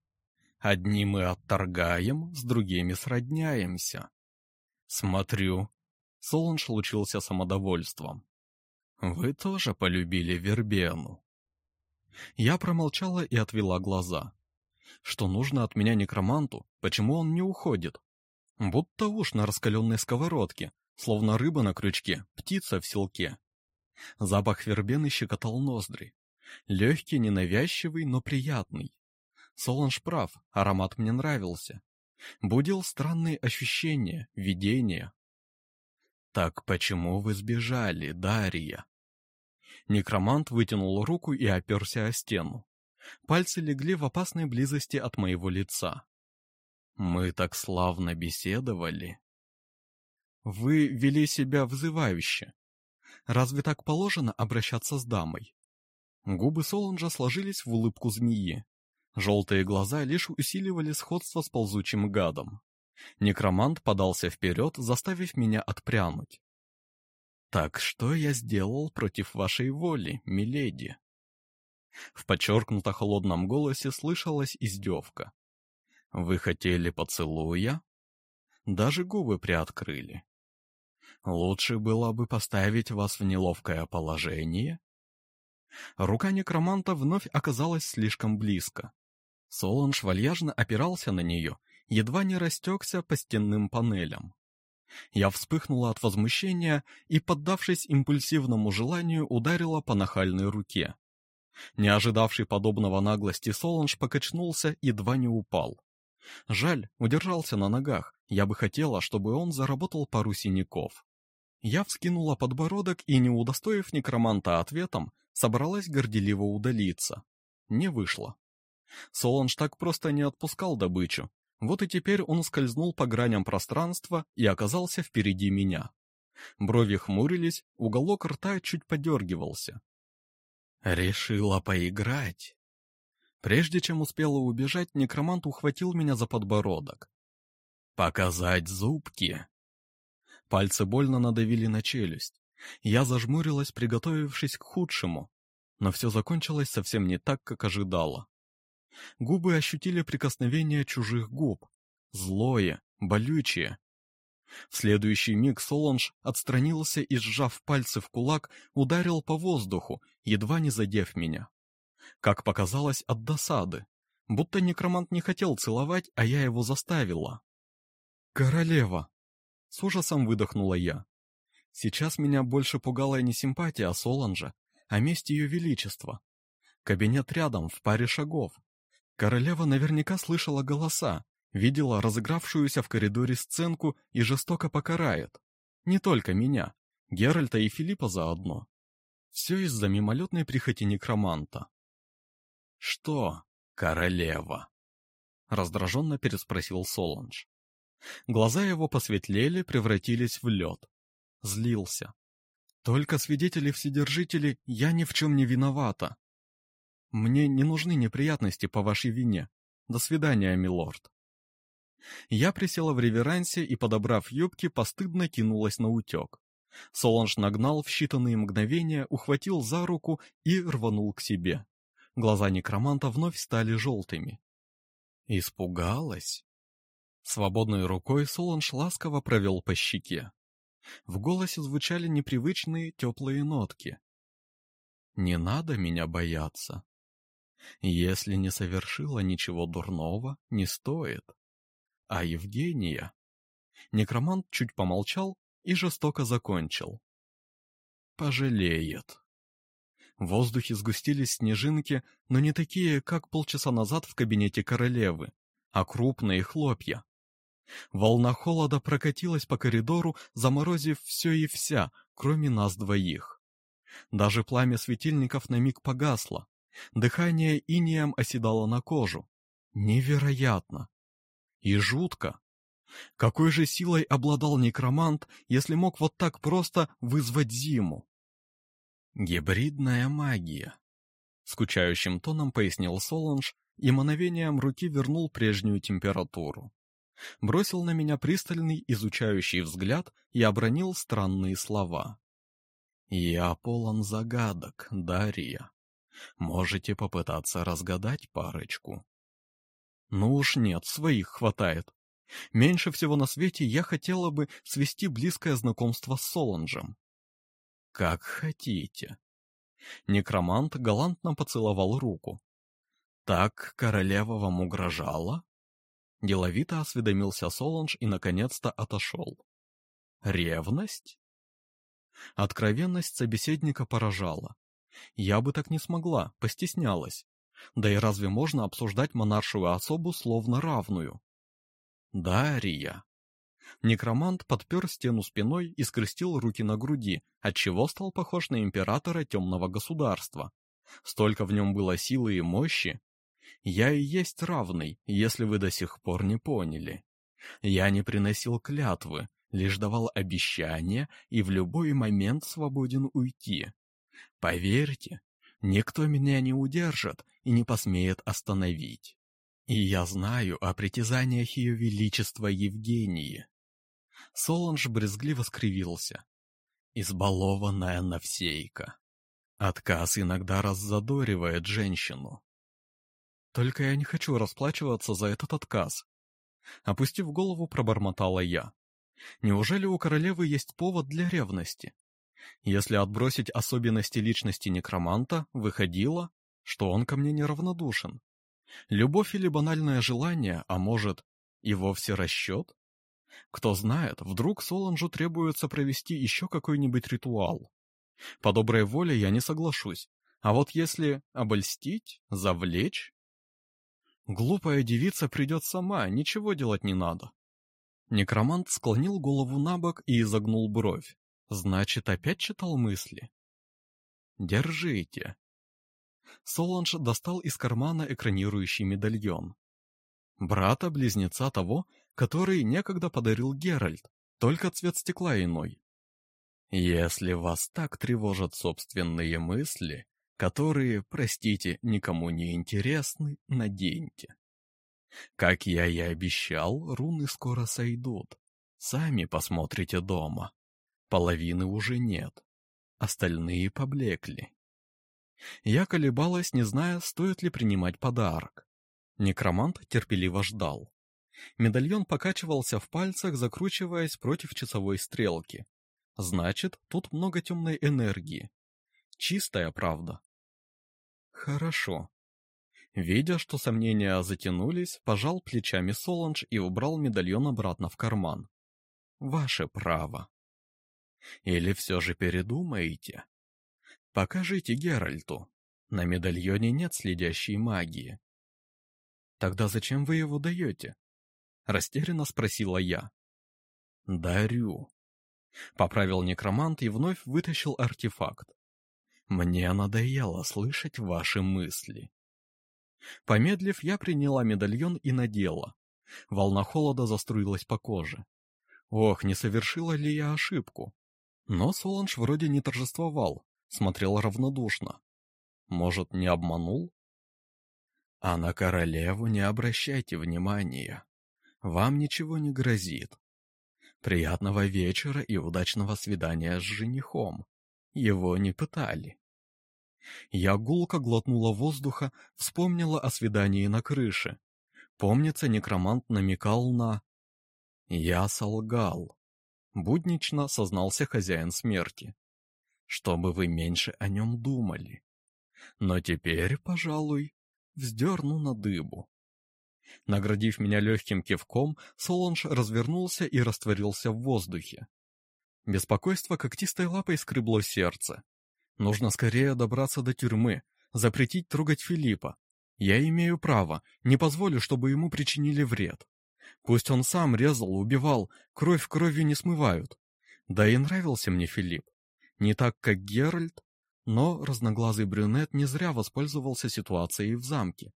Одни мы отторгаем, с другими сродняемся. Смотрю, Солонж лучился самодовольством. Вы тоже полюбили вербену. Я промолчала и отвела глаза. Что нужно от меня некроманту? Почему он не уходит? Будто уж на раскаленной сковородке, словно рыба на крючке, птица в селке. Запах вербены щекотал ноздри. Легкий, ненавязчивый, но приятный. Соланж прав, аромат мне нравился. Будил странные ощущения, видения. «Так почему вы сбежали, Дарья?» Некромант вытянул руку и оперся о стену. Пальцы легли в опасной близости от моего лица. «Мы так славно беседовали». «Вы вели себя вызывающе. Разве так положено обращаться с дамой?» Губы Солонжа сложились в улыбку змеи. Желтые глаза лишь усиливали сходство с ползучим гадом. Некромант подался вперед, заставив меня отпрянуть. «Так что я сделал против вашей воли, миледи?» В подчеркнуто холодном голосе слышалась издевка. «Вы хотели поцелуя?» Даже губы приоткрыли. «Лучше было бы поставить вас в неловкое положение?» Рука некроманта вновь оказалась слишком близко. Соланж вальяжно опирался на нее, едва не растекся по стенным панелям. Я вспыхнула от возмущения и, поддавшись импульсивному желанию, ударила по нахальной руке. Не ожидавший подобного наглости Соланж покачнулся, едва не упал. Жаль, удержался на ногах, я бы хотела, чтобы он заработал пару синяков. Я вскинула подбородок и, не удостоив некроманта ответом, собралась горделиво удалиться. Не вышло. Соланж так просто не отпускал добычу, вот и теперь он скользнул по граням пространства и оказался впереди меня. Брови хмурились, уголок рта чуть подергивался. «Решила поиграть?» Прежде чем успела убежать, некромант ухватил меня за подбородок. «Показать зубки!» Пальцы больно надавили на челюсть. Я зажмурилась, приготовившись к худшему, но все закончилось совсем не так, как ожидала. Губы ощутили прикосновение чужих губ. Злое, болючее. В следующий миг Солонж отстранился и, сжав пальцы в кулак, ударил по воздуху, едва не задев меня. Как показалось, от досады. Будто некромант не хотел целовать, а я его заставила. «Королева!» С ужасом выдохнула я. Сейчас меня больше пугала не симпатия Соланжа, а месть ее величества. Кабинет рядом, в паре шагов. Королева наверняка слышала голоса, видела разыгравшуюся в коридоре сценку и жестоко покарает. Не только меня, Геральта и Филиппа заодно. Все из-за мимолетной прихоти некроманта. «Что, королева?» — раздраженно переспросил Соланж. Глаза его посветлели, превратились в лед. Злился. «Только свидетели-вседержители, я ни в чем не виновата. Мне не нужны неприятности по вашей вине. До свидания, милорд. Я присела в реверансе и, подобрав юбки, постыдно кинулась на утек. Соланж нагнал в считанные мгновения, ухватил за руку и рванул к себе. Глаза некроманта вновь стали желтыми. Испугалась. Свободной рукой Соланж ласково провел по щеке. В голосе звучали непривычные теплые нотки. «Не надо меня бояться. Если не совершила ничего дурного, не стоит. А Евгения...» Некромант чуть помолчал и жестоко закончил. «Пожалеет». В воздухе сгустились снежинки, но не такие, как полчаса назад в кабинете королевы, а крупные хлопья. Волна холода прокатилась по коридору, заморозив все и вся, кроме нас двоих. Даже пламя светильников на миг погасло. Дыхание инеем оседало на кожу. Невероятно! И жутко! Какой же силой обладал некромант, если мог вот так просто вызвать зиму? Гибридная магия. Скучающим тоном пояснил Соланж и мановением руки вернул прежнюю температуру. Бросил на меня пристальный изучающий взгляд и обронил странные слова. «Я полон загадок, Дарья. Можете попытаться разгадать парочку». «Ну уж нет, своих хватает. Меньше всего на свете я хотела бы свести близкое знакомство с Соланжем. Как хотите. Некромант галантно поцеловал руку. Так королева вам угрожала? Деловито осведомился Соланж и наконец-то отошел. Ревность? Откровенность собеседника поражала. Я бы так не смогла, постеснялась. Да и разве можно обсуждать монаршую особу словно равную? Дария. Некромант подпер стену спиной и скрестил руки на груди, отчего стал похож на императора темного государства. Столько в нем было силы и мощи. Я и есть равный, если вы до сих пор не поняли. Я не приносил клятвы, лишь давал обещания и в любой момент свободен уйти. Поверьте, никто меня не удержит и не посмеет остановить. И я знаю о притязаниях ее величества Евгении. Соланж брезгливо скривился. Избалованная навсейка. Отказ иногда раззадоривает женщину. Только я не хочу расплачиваться за этот отказ. Опустив голову, пробормотала я. Неужели у королевы есть повод для ревности? Если отбросить особенности личности некроманта, выходило, что он ко мне неравнодушен. Любовь или банальное желание, а может, и вовсе расчет? Кто знает, вдруг Соланжу требуется провести еще какой-нибудь ритуал. По доброй воле я не соглашусь, а вот если обольстить, завлечь... Глупая девица придет сама, ничего делать не надо. Некромант склонил голову на бок и изогнул бровь. Значит, опять читал мысли? Держите. Соланж достал из кармана экранирующий медальон. Брата-близнеца того, который некогда подарил Геральт, только цвет стекла иной. Если вас так тревожат собственные мысли, которые, простите, никому не интересны, наденьте. Как я и обещал, руны скоро сойдут. Сами посмотрите дома. Половины уже нет. Остальные поблекли. Я колебалась, не зная, стоит ли принимать подарок. Некромант терпеливо ждал. Медальон покачивался в пальцах, закручиваясь против часовой стрелки. Значит, тут много темной энергии. Чистая правда. Хорошо. Видя, что сомнения затянулись, пожал плечами Соланж и убрал медальон обратно в карман. Ваше право. Или все же передумаете? Покажите Геральту. На медальоне нет следящей магии. Тогда зачем вы его даете? Растерянно спросила я. Дарю. Поправил некромант и вновь вытащил артефакт. Мне надоело слышать ваши мысли. Помедлив, я приняла медальон и надела. Волна холода заструилась по коже. Ох, не совершила ли я ошибку? Но Соланж вроде не торжествовал, смотрел равнодушно. Может, не обманул? А на королеву не обращайте внимания. вам ничего не грозит. Приятного вечера и удачного свидания с женихом. Его не пытали. Я гулко глотнула воздуха, вспомнила о свидании на крыше. Помнится, некромант намекал на... Я солгал. Буднично сознался хозяин смерти. Чтобы вы меньше о нем думали. Но теперь, пожалуй, вздерну на дыбу. Наградив меня легким кивком, Солонж развернулся и растворился в воздухе. Беспокойство когтистой лапой скребло сердце. Нужно скорее добраться до тюрьмы, запретить трогать Филиппа. Я имею право, не позволю, чтобы ему причинили вред. Пусть он сам резал, убивал, кровь кровью не смывают. Да и нравился мне Филипп. Не так, как Геральт, но разноглазый брюнет не зря воспользовался ситуацией в замке.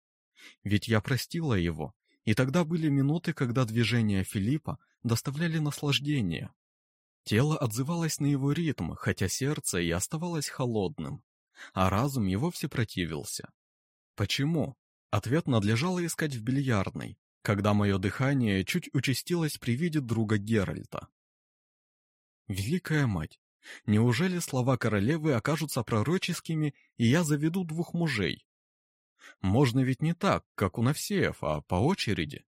Ведь я простила его, и тогда были минуты, когда движения Филиппа доставляли наслаждение. Тело отзывалось на его ритм, хотя сердце и оставалось холодным, а разум его все противился. Почему? Ответ надлежало искать в бильярдной, когда мое дыхание чуть участилось при виде друга Геральта. Великая мать, неужели слова королевы окажутся пророческими, и я заведу двух мужей? Можно ведь не так, как у Навсеев, а по очереди.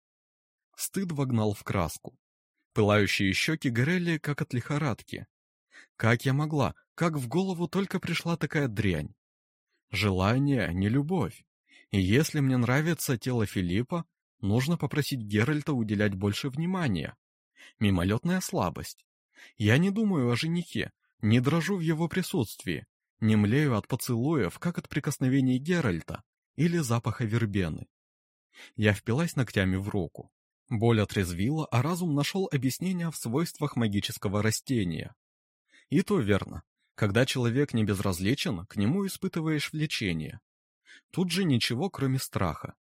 Стыд вогнал в краску. Пылающие щеки горели, как от лихорадки. Как я могла, как в голову только пришла такая дрянь? Желание, не любовь. И если мне нравится тело Филиппа, нужно попросить Геральта уделять больше внимания. Мимолетная слабость. Я не думаю о женихе, не дрожу в его присутствии, не млею от поцелуев, как от прикосновений Геральта, или запаха вербены. Я впилась ногтями в руку. Боль отрезвила, а разум нашел объяснение в свойствах магического растения. И то верно. Когда человек не безразличен, к нему испытываешь влечение. Тут же ничего, кроме страха.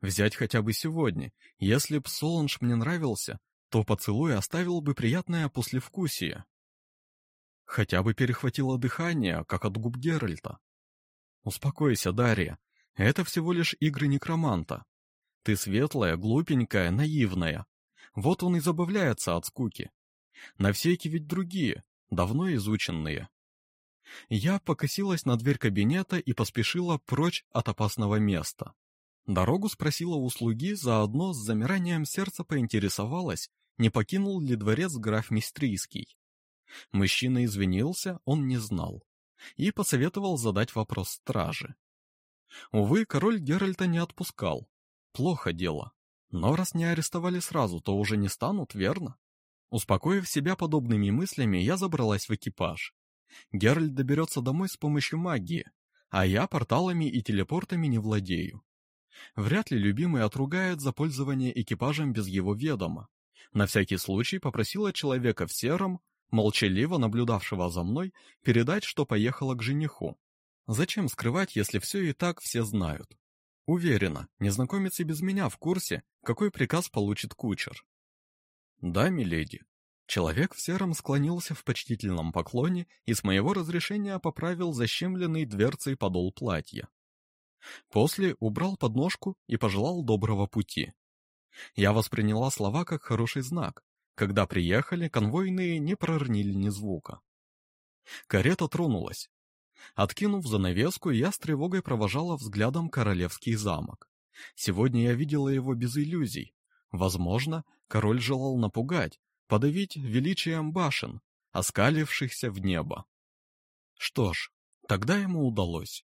Взять хотя бы сегодня. Если б Соланж мне нравился, то поцелуй оставил бы приятное послевкусие. Хотя бы перехватило дыхание, как от губ Геральта. «Успокойся, Дарья. Это всего лишь игры некроманта. Ты светлая, глупенькая, наивная. Вот он и забавляется от скуки. На всеки ведь другие, давно изученные. Я покосилась на дверь кабинета и поспешила прочь от опасного места. Дорогу спросила у слуги, заодно с замиранием сердца поинтересовалась, не покинул ли дворец граф Мистрийский. Мужчина извинился, он не знал, и посоветовал задать вопрос страже. Увы, король Геральта не отпускал. Плохо дело. Но раз не арестовали сразу, то уже не станут, верно? Успокоив себя подобными мыслями, я забралась в экипаж. Геральт доберется домой с помощью магии, а я порталами и телепортами не владею. Вряд ли любимый отругает за пользование экипажем без его ведома. На всякий случай попросила человека в сером, молчаливо наблюдавшего за мной, передать, что поехала к жениху. Зачем скрывать, если все и так все знают? Уверена, незнакомец и без меня в курсе, какой приказ получит кучер. Да, миледи. Человек в сером склонился в почтительном поклоне и с моего разрешения поправил защемленный дверцей подол платья. После убрал подножку и пожелал доброго пути. Я восприняла слова как хороший знак. Когда приехали, конвойные не проронили ни звука. Карета тронулась, Откинув занавеску, я с тревогой провожала взглядом королевский замок. Сегодня я видела его без иллюзий. Возможно, король желал напугать, подавить величием башен, оскалившихся в небо. Что ж, тогда ему удалось.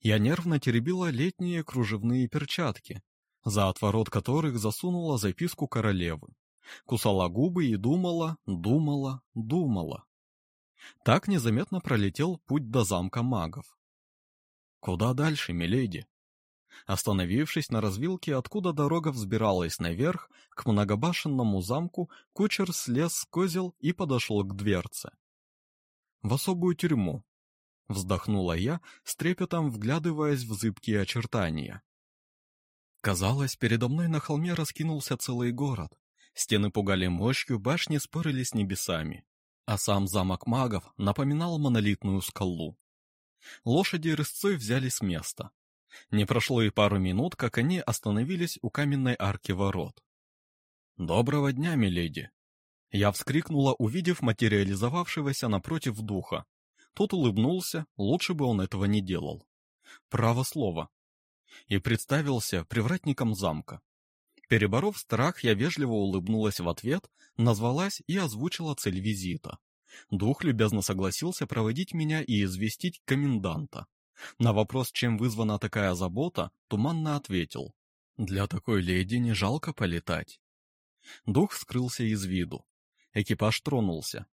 Я нервно теребила летние кружевные перчатки, за отворот которых засунула записку королевы. Кусала губы и думала, думала, думала. Так незаметно пролетел путь до замка магов. Куда дальше, миледи? Остановившись на развилке, откуда дорога взбиралась наверх, к многобашенному замку, кучер слез с козел и подошел к дверце. «В особую тюрьму», — вздохнула я, с трепетом вглядываясь в зыбкие очертания. Казалось, передо мной на холме раскинулся целый город. Стены пугали мощью, башни спорили с небесами а сам замок магов напоминал монолитную скалу. Лошади рысцой взяли с места. Не прошло и пару минут, как они остановились у каменной арки ворот. «Доброго дня, миледи!» Я вскрикнула, увидев материализовавшегося напротив духа. Тот улыбнулся, лучше бы он этого не делал. Право слово. И представился привратником замка. Переборов страх, я вежливо улыбнулась в ответ, назвалась и озвучила цель визита. Дух любезно согласился проводить меня и известить коменданта. На вопрос, чем вызвана такая забота, туманно ответил. «Для такой леди не жалко полетать». Дух скрылся из виду. Экипаж тронулся.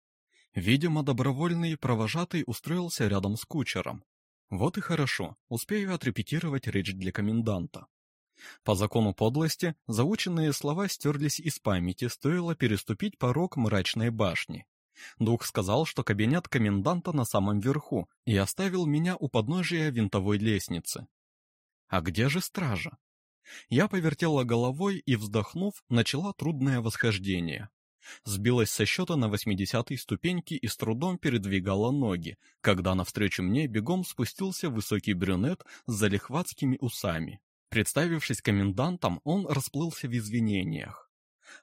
Видимо, добровольный провожатый устроился рядом с кучером. Вот и хорошо, успею отрепетировать речь для коменданта. По закону подлости, заученные слова стерлись из памяти, стоило переступить порог мрачной башни. Дух сказал, что кабинет коменданта на самом верху, и оставил меня у подножия винтовой лестницы. А где же стража? Я повертела головой и, вздохнув, начала трудное восхождение. Сбилась со счета на восьмидесятой ступеньке и с трудом передвигала ноги, когда навстречу мне бегом спустился высокий брюнет с залихватскими усами. Представившись комендантом, он расплылся в извинениях.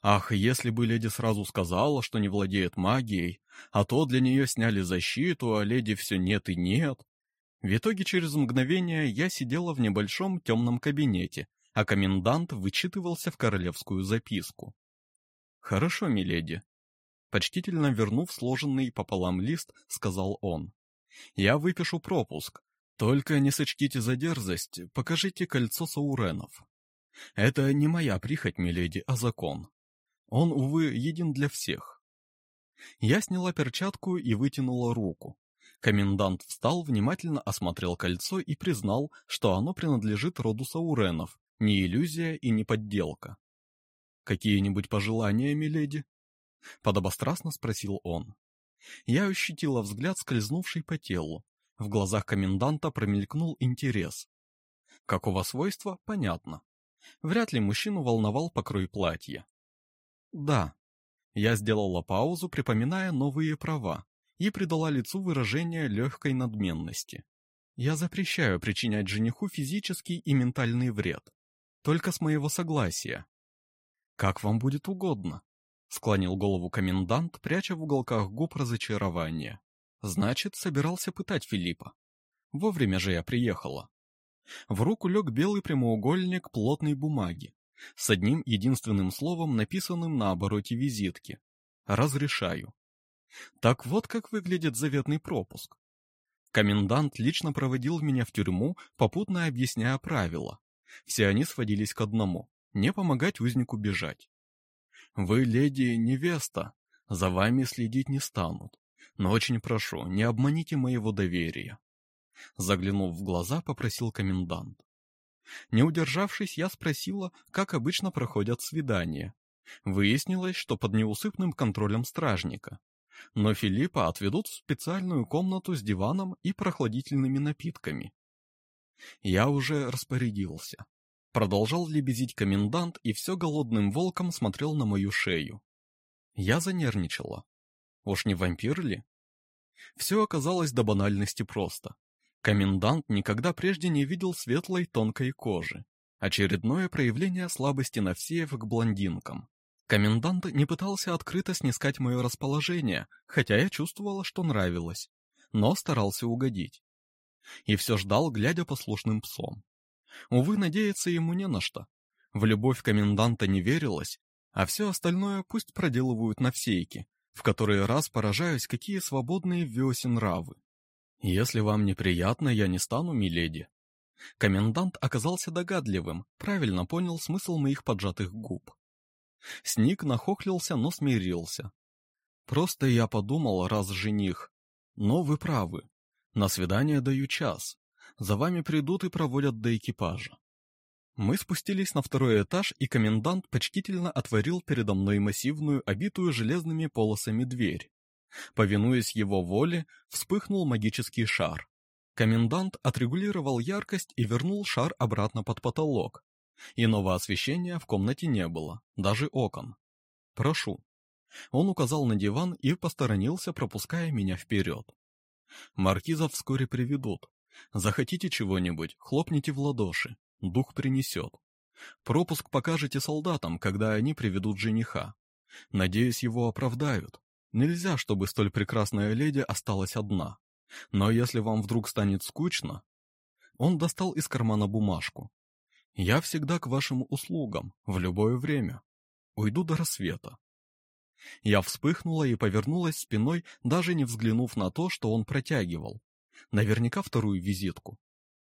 Ах, если бы леди сразу сказала, что не владеет магией, а то для нее сняли защиту, а леди все нет и нет. В итоге через мгновение я сидела в небольшом темном кабинете, а комендант вычитывался в королевскую записку. «Хорошо, миледи». Почтительно вернув сложенный пополам лист, сказал он. «Я выпишу пропуск. Только не сочтите за дерзость, покажите кольцо Сауренов. Это не моя прихоть, миледи, а закон. Он, увы, един для всех». Я сняла перчатку и вытянула руку. Комендант встал, внимательно осмотрел кольцо и признал, что оно принадлежит роду Сауренов, не иллюзия и не подделка. «Какие-нибудь пожелания, миледи?» Подобострастно спросил он. Я ощутила взгляд, скользнувший по телу. В глазах коменданта промелькнул интерес. Какого свойства, понятно. Вряд ли мужчину волновал покрой платья. «Да». Я сделала паузу, припоминая новые права, и придала лицу выражение легкой надменности. Я запрещаю причинять жениху физический и ментальный вред. Только с моего согласия. «Как вам будет угодно», — склонил голову комендант, пряча в уголках губ разочарование. «Значит, собирался пытать Филиппа. Вовремя же я приехала». В руку лег белый прямоугольник плотной бумаги с одним единственным словом, написанным на обороте визитки. «Разрешаю». Так вот как выглядит заветный пропуск. Комендант лично проводил меня в тюрьму, попутно объясняя правила. Все они сводились к одному не помогать узнику бежать. Вы, леди, невеста, за вами следить не станут, но очень прошу, не обманите моего доверия. Заглянув в глаза, попросил комендант. Не удержавшись, я спросила, как обычно проходят свидания. Выяснилось, что под неусыпным контролем стражника. Но Филиппа отведут в специальную комнату с диваном и прохладительными напитками. Я уже распорядился. Продолжал лебезить комендант и все голодным волком смотрел на мою шею. Я занервничала. Уж не вампир ли? Все оказалось до банальности просто. Комендант никогда прежде не видел светлой тонкой кожи. Очередное проявление слабости Навсеев к блондинкам. Комендант не пытался открыто снискать мое расположение, хотя я чувствовала, что нравилось, но старался угодить. И все ждал, глядя послушным псом. Увы, надеяться ему не на что. В любовь коменданта не верилось, а все остальное пусть проделывают на всейке, в который раз поражаюсь, какие свободные в нравы. Если вам неприятно, я не стану, миледи. Комендант оказался догадливым, правильно понял смысл моих поджатых губ. Сник нахохлился, но смирился. Просто я подумал, раз жених. Но вы правы. На свидание даю час. За вами придут и проводят до экипажа. Мы спустились на второй этаж, и комендант почтительно отворил передо мной массивную, обитую железными полосами дверь. Повинуясь его воле, вспыхнул магический шар. Комендант отрегулировал яркость и вернул шар обратно под потолок. Иного освещения в комнате не было, даже окон. «Прошу». Он указал на диван и посторонился, пропуская меня вперед. Маркиза вскоре приведут, Захотите чего-нибудь, хлопните в ладоши, дух принесет. Пропуск покажете солдатам, когда они приведут жениха. Надеюсь, его оправдают. Нельзя, чтобы столь прекрасная леди осталась одна. Но если вам вдруг станет скучно... Он достал из кармана бумажку. Я всегда к вашим услугам, в любое время. Уйду до рассвета. Я вспыхнула и повернулась спиной, даже не взглянув на то, что он протягивал. Наверняка вторую визитку.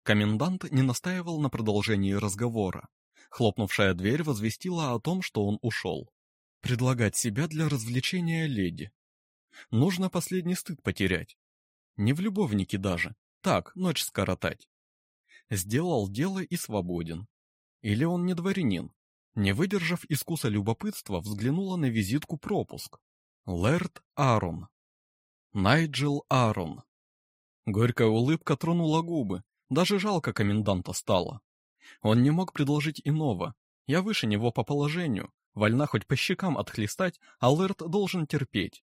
Комендант не настаивал на продолжении разговора. Хлопнувшая дверь возвестила о том, что он ушел. Предлагать себя для развлечения леди. Нужно последний стыд потерять. Не в любовнике даже. Так, ночь скоротать. Сделал дело и свободен. Или он не дворянин? Не выдержав искуса любопытства, взглянула на визитку пропуск. Лэрд Аарон. Найджел Аарон. Горькая улыбка тронула губы. Даже жалко коменданта стало. Он не мог предложить иного. Я выше него по положению. Вольна хоть по щекам отхлестать, а Лэрд должен терпеть.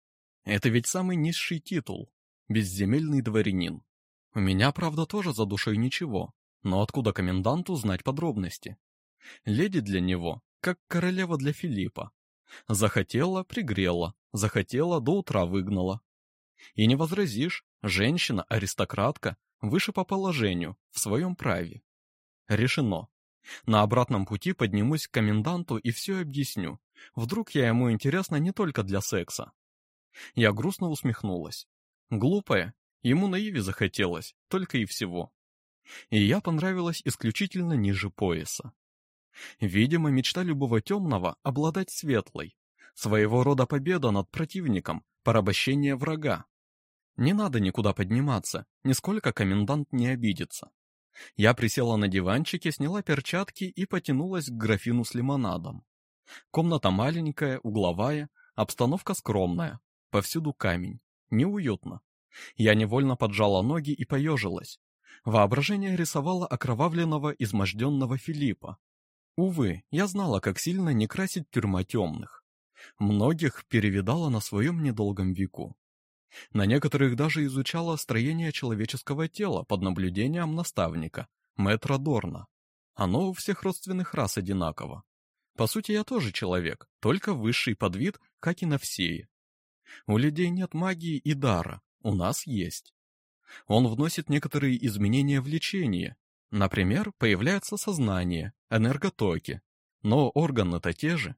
Это ведь самый низший титул. Безземельный дворянин. У меня, правда, тоже за душой ничего. Но откуда коменданту знать подробности? Леди для него, как королева для Филиппа. Захотела — пригрела, захотела — до утра выгнала. И не возразишь, женщина-аристократка выше по положению, в своем праве. Решено. На обратном пути поднимусь к коменданту и все объясню. Вдруг я ему интересна не только для секса. Я грустно усмехнулась. Глупая, ему наиве захотелось, только и всего. И я понравилась исключительно ниже пояса. Видимо, мечта любого темного — обладать светлой. Своего рода победа над противником, порабощение врага. Не надо никуда подниматься, нисколько комендант не обидится. Я присела на диванчике, сняла перчатки и потянулась к графину с лимонадом. Комната маленькая, угловая, обстановка скромная, повсюду камень. Неуютно. Я невольно поджала ноги и поежилась. Воображение рисовало окровавленного, изможденного Филиппа. Увы, я знала, как сильно не красить тюрьма темных. Многих перевидала на своем недолгом веку. На некоторых даже изучала строение человеческого тела под наблюдением наставника, мэтра Дорна. Оно у всех родственных рас одинаково. По сути, я тоже человек, только высший подвид, как и на все. У людей нет магии и дара, у нас есть. Он вносит некоторые изменения в лечение. Например, появляется сознание, энерготоки. Но органы-то те же.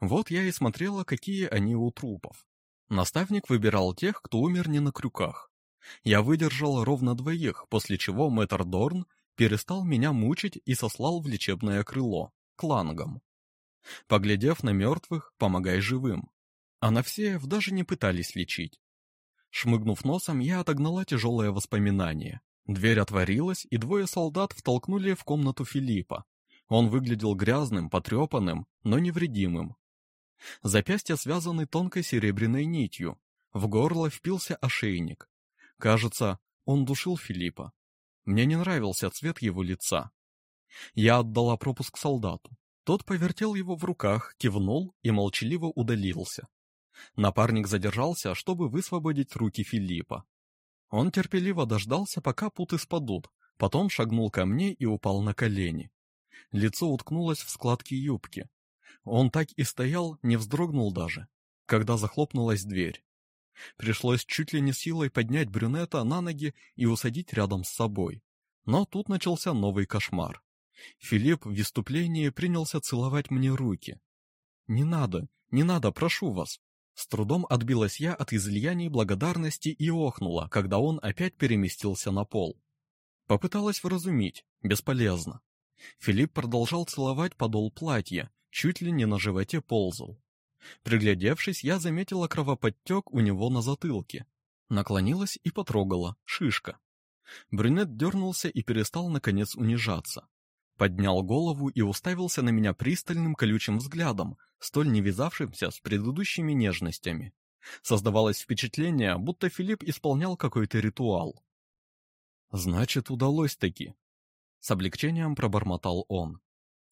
Вот я и смотрела, какие они у трупов. Наставник выбирал тех, кто умер не на крюках. Я выдержал ровно двоих, после чего мэтр Дорн перестал меня мучить и сослал в лечебное крыло, к лангам. Поглядев на мертвых, помогай живым. А на все даже не пытались лечить. Шмыгнув носом, я отогнала тяжелое воспоминание. Дверь отворилась, и двое солдат втолкнули в комнату Филиппа. Он выглядел грязным, потрепанным, но невредимым. Запястья связаны тонкой серебряной нитью. В горло впился ошейник. Кажется, он душил Филиппа. Мне не нравился цвет его лица. Я отдала пропуск солдату. Тот повертел его в руках, кивнул и молчаливо удалился. Напарник задержался, чтобы высвободить руки Филиппа. Он терпеливо дождался, пока путы спадут, потом шагнул ко мне и упал на колени. Лицо уткнулось в складки юбки. Он так и стоял, не вздрогнул даже, когда захлопнулась дверь. Пришлось чуть ли не силой поднять брюнета на ноги и усадить рядом с собой. Но тут начался новый кошмар. Филипп в выступлении принялся целовать мне руки. «Не надо, не надо, прошу вас!» С трудом отбилась я от излияний благодарности и охнула, когда он опять переместился на пол. Попыталась вразумить, бесполезно. Филипп продолжал целовать подол платья, чуть ли не на животе ползал. Приглядевшись, я заметила кровоподтек у него на затылке. Наклонилась и потрогала, шишка. Брюнет дернулся и перестал, наконец, унижаться. Поднял голову и уставился на меня пристальным колючим взглядом, столь не вязавшимся с предыдущими нежностями. Создавалось впечатление, будто Филипп исполнял какой-то ритуал. «Значит, удалось-таки!» С облегчением пробормотал он.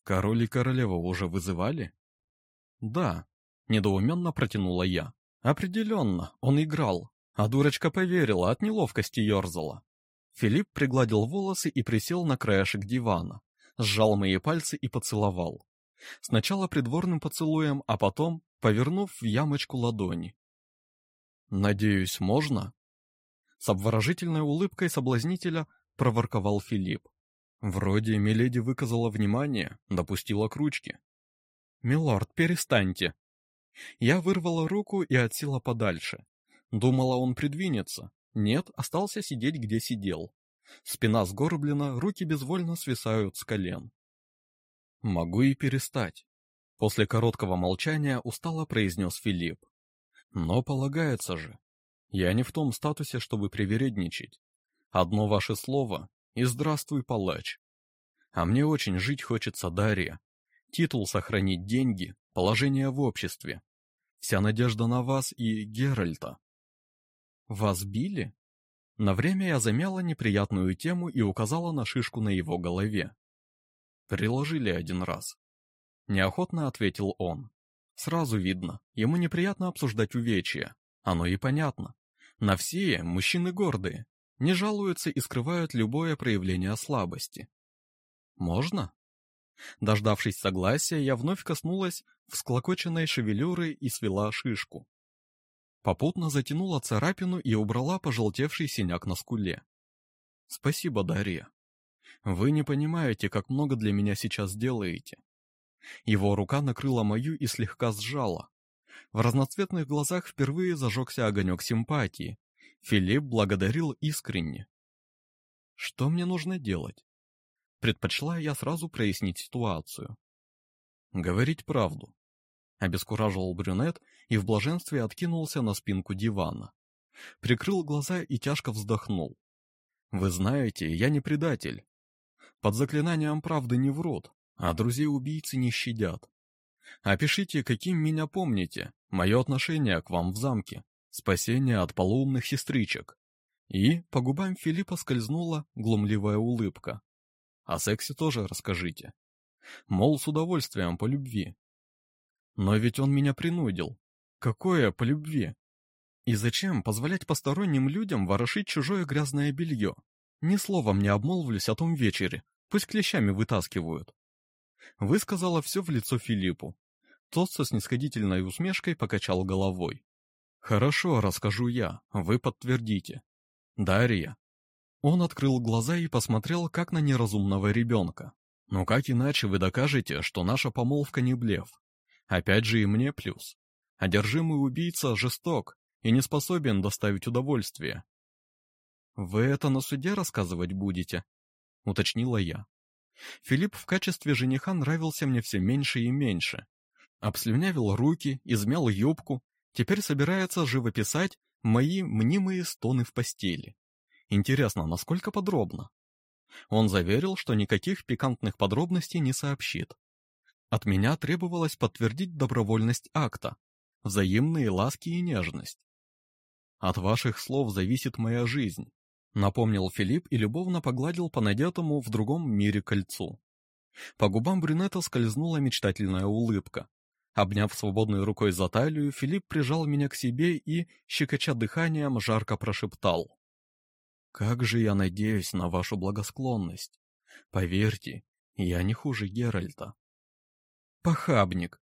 «Король и королева уже вызывали?» «Да», — недоуменно протянула я. «Определенно, он играл, а дурочка поверила, от неловкости ерзала». Филипп пригладил волосы и присел на краешек дивана. сжал мои пальцы и поцеловал. Сначала придворным поцелуем, а потом повернув в ямочку ладони. «Надеюсь, можно?» С обворожительной улыбкой соблазнителя проворковал Филипп. Вроде Миледи выказала внимание, допустила к ручке. «Милорд, перестаньте!» Я вырвала руку и отсела подальше. Думала, он придвинется. Нет, остался сидеть, где сидел. Спина сгорблена, руки безвольно свисают с колен. «Могу и перестать», — после короткого молчания устало произнес Филипп. «Но полагается же. Я не в том статусе, чтобы привередничать. Одно ваше слово — и здравствуй, палач. А мне очень жить хочется, Дарья. Титул сохранить, деньги, положение в обществе. Вся надежда на вас и Геральта. Вас били? На время я замяла неприятную тему и указала на шишку на его голове. Приложили один раз. Неохотно ответил он. Сразу видно, ему неприятно обсуждать увечья. Оно и понятно. На все мужчины гордые, не жалуются и скрывают любое проявление слабости. Можно? Дождавшись согласия, я вновь коснулась всклокоченной шевелюры и свела шишку. Попутно затянула царапину и убрала пожелтевший синяк на скуле. Спасибо, Дарья. Вы не понимаете, как много для меня сейчас делаете. Его рука накрыла мою и слегка сжала. В разноцветных глазах впервые зажегся огонек симпатии. Филипп благодарил искренне. Что мне нужно делать? Предпочла я сразу прояснить ситуацию. Говорить правду. Обескуражил брюнет и в блаженстве откинулся на спинку дивана. Прикрыл глаза и тяжко вздохнул. Вы знаете, я не предатель. Под заклинанием правды не врут, а друзей-убийцы не щадят. Опишите, каким меня помните, мое отношение к вам в замке, спасение от полоумных сестричек. И по губам Филиппа скользнула глумливая улыбка. О сексе тоже расскажите. Мол, с удовольствием, по любви. Но ведь он меня принудил. Какое по любви? И зачем позволять посторонним людям ворошить чужое грязное белье? Ни словом не обмолвлюсь о том вечере, пусть клещами вытаскивают. Высказала все в лицо Филиппу. Тот со снисходительной усмешкой покачал головой. «Хорошо, расскажу я, вы подтвердите. Дарья, он открыл глаза и посмотрел, как на неразумного ребенка. «Ну как иначе вы докажете, что наша помолвка не блеф? Опять же и мне плюс. Одержимый убийца жесток и не способен доставить удовольствие». «Вы это на суде рассказывать будете?» — уточнила я. Филипп в качестве жениха нравился мне все меньше и меньше. Обслюнявил руки, измял юбку, теперь собирается живописать мои мнимые стоны в постели. Интересно, насколько подробно? Он заверил, что никаких пикантных подробностей не сообщит. От меня требовалось подтвердить добровольность акта, взаимные ласки и нежность. От ваших слов зависит моя жизнь, напомнил Филипп и любовно погладил по надетому в другом мире кольцу. По губам брюнета скользнула мечтательная улыбка. Обняв свободной рукой за талию, Филипп прижал меня к себе и, щекоча дыханием, жарко прошептал. Как же я надеюсь на вашу благосклонность. Поверьте, я не хуже Геральта. Похабник.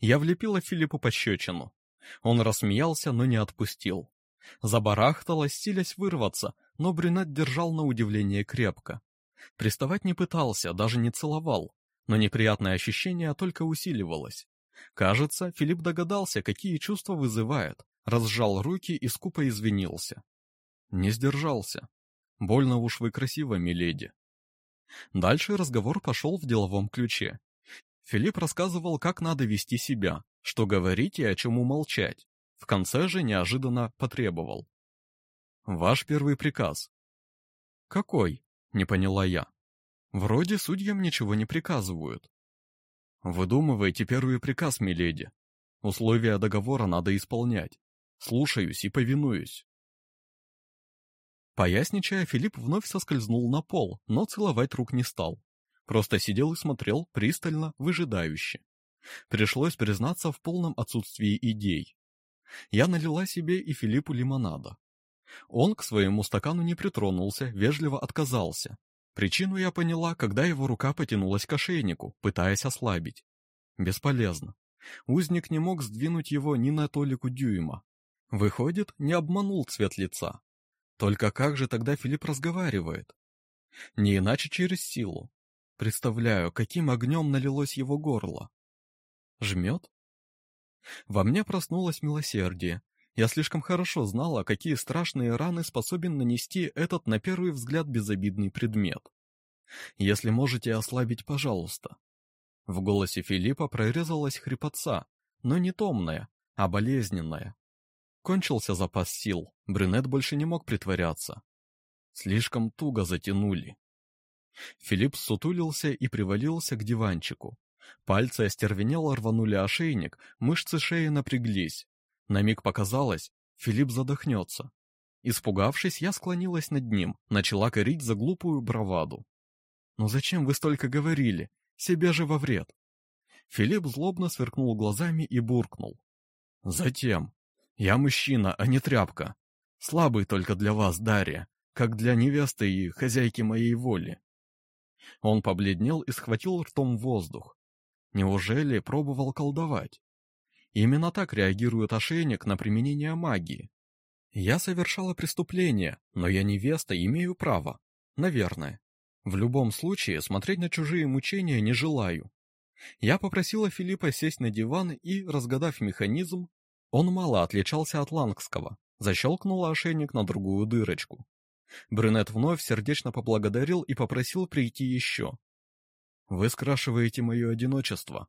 Я влепила Филиппу пощечину. Он рассмеялся, но не отпустил. Забарахталась, силясь вырваться, но брюнет держал на удивление крепко. Приставать не пытался, даже не целовал, но неприятное ощущение только усиливалось. Кажется, Филипп догадался, какие чувства вызывает, разжал руки и скупо извинился. Не сдержался. Больно уж вы красива, миледи. Дальше разговор пошел в деловом ключе. Филипп рассказывал, как надо вести себя, что говорить и о чем умолчать. В конце же неожиданно потребовал. «Ваш первый приказ». «Какой?» — не поняла я. «Вроде судьям ничего не приказывают». «Выдумывайте первый приказ, миледи. Условия договора надо исполнять. Слушаюсь и повинуюсь». Поясничая, Филипп вновь соскользнул на пол, но целовать рук не стал. Просто сидел и смотрел пристально, выжидающе. Пришлось признаться в полном отсутствии идей. Я налила себе и Филиппу лимонада. Он к своему стакану не притронулся, вежливо отказался. Причину я поняла, когда его рука потянулась к ошейнику, пытаясь ослабить. Бесполезно. Узник не мог сдвинуть его ни на толику дюйма. Выходит, не обманул цвет лица. Только как же тогда Филипп разговаривает? Не иначе через силу. Представляю, каким огнем налилось его горло. Жмет? Во мне проснулось милосердие. Я слишком хорошо знала, какие страшные раны способен нанести этот, на первый взгляд, безобидный предмет. Если можете ослабить, пожалуйста. В голосе Филиппа прорезалась хрипотца, но не томная, а болезненная. Кончился запас сил, брюнет больше не мог притворяться. Слишком туго затянули. Филипп сутулился и привалился к диванчику. Пальцы остервенело рванули ошейник, мышцы шеи напряглись. На миг показалось, Филипп задохнется. Испугавшись, я склонилась над ним, начала корить за глупую браваду. «Но зачем вы столько говорили? Себе же во вред!» Филипп злобно сверкнул глазами и буркнул. «Затем. Я мужчина, а не тряпка. Слабый только для вас, Дарья, как для невесты и хозяйки моей воли». Он побледнел и схватил ртом воздух. Неужели пробовал колдовать? Именно так реагирует ошейник на применение магии. Я совершала преступление, но я невеста и имею право. Наверное. В любом случае, смотреть на чужие мучения не желаю. Я попросила Филиппа сесть на диван и, разгадав механизм, он мало отличался от лангского, защелкнула ошейник на другую дырочку. Брюнет вновь сердечно поблагодарил и попросил прийти еще. «Вы скрашиваете мое одиночество»,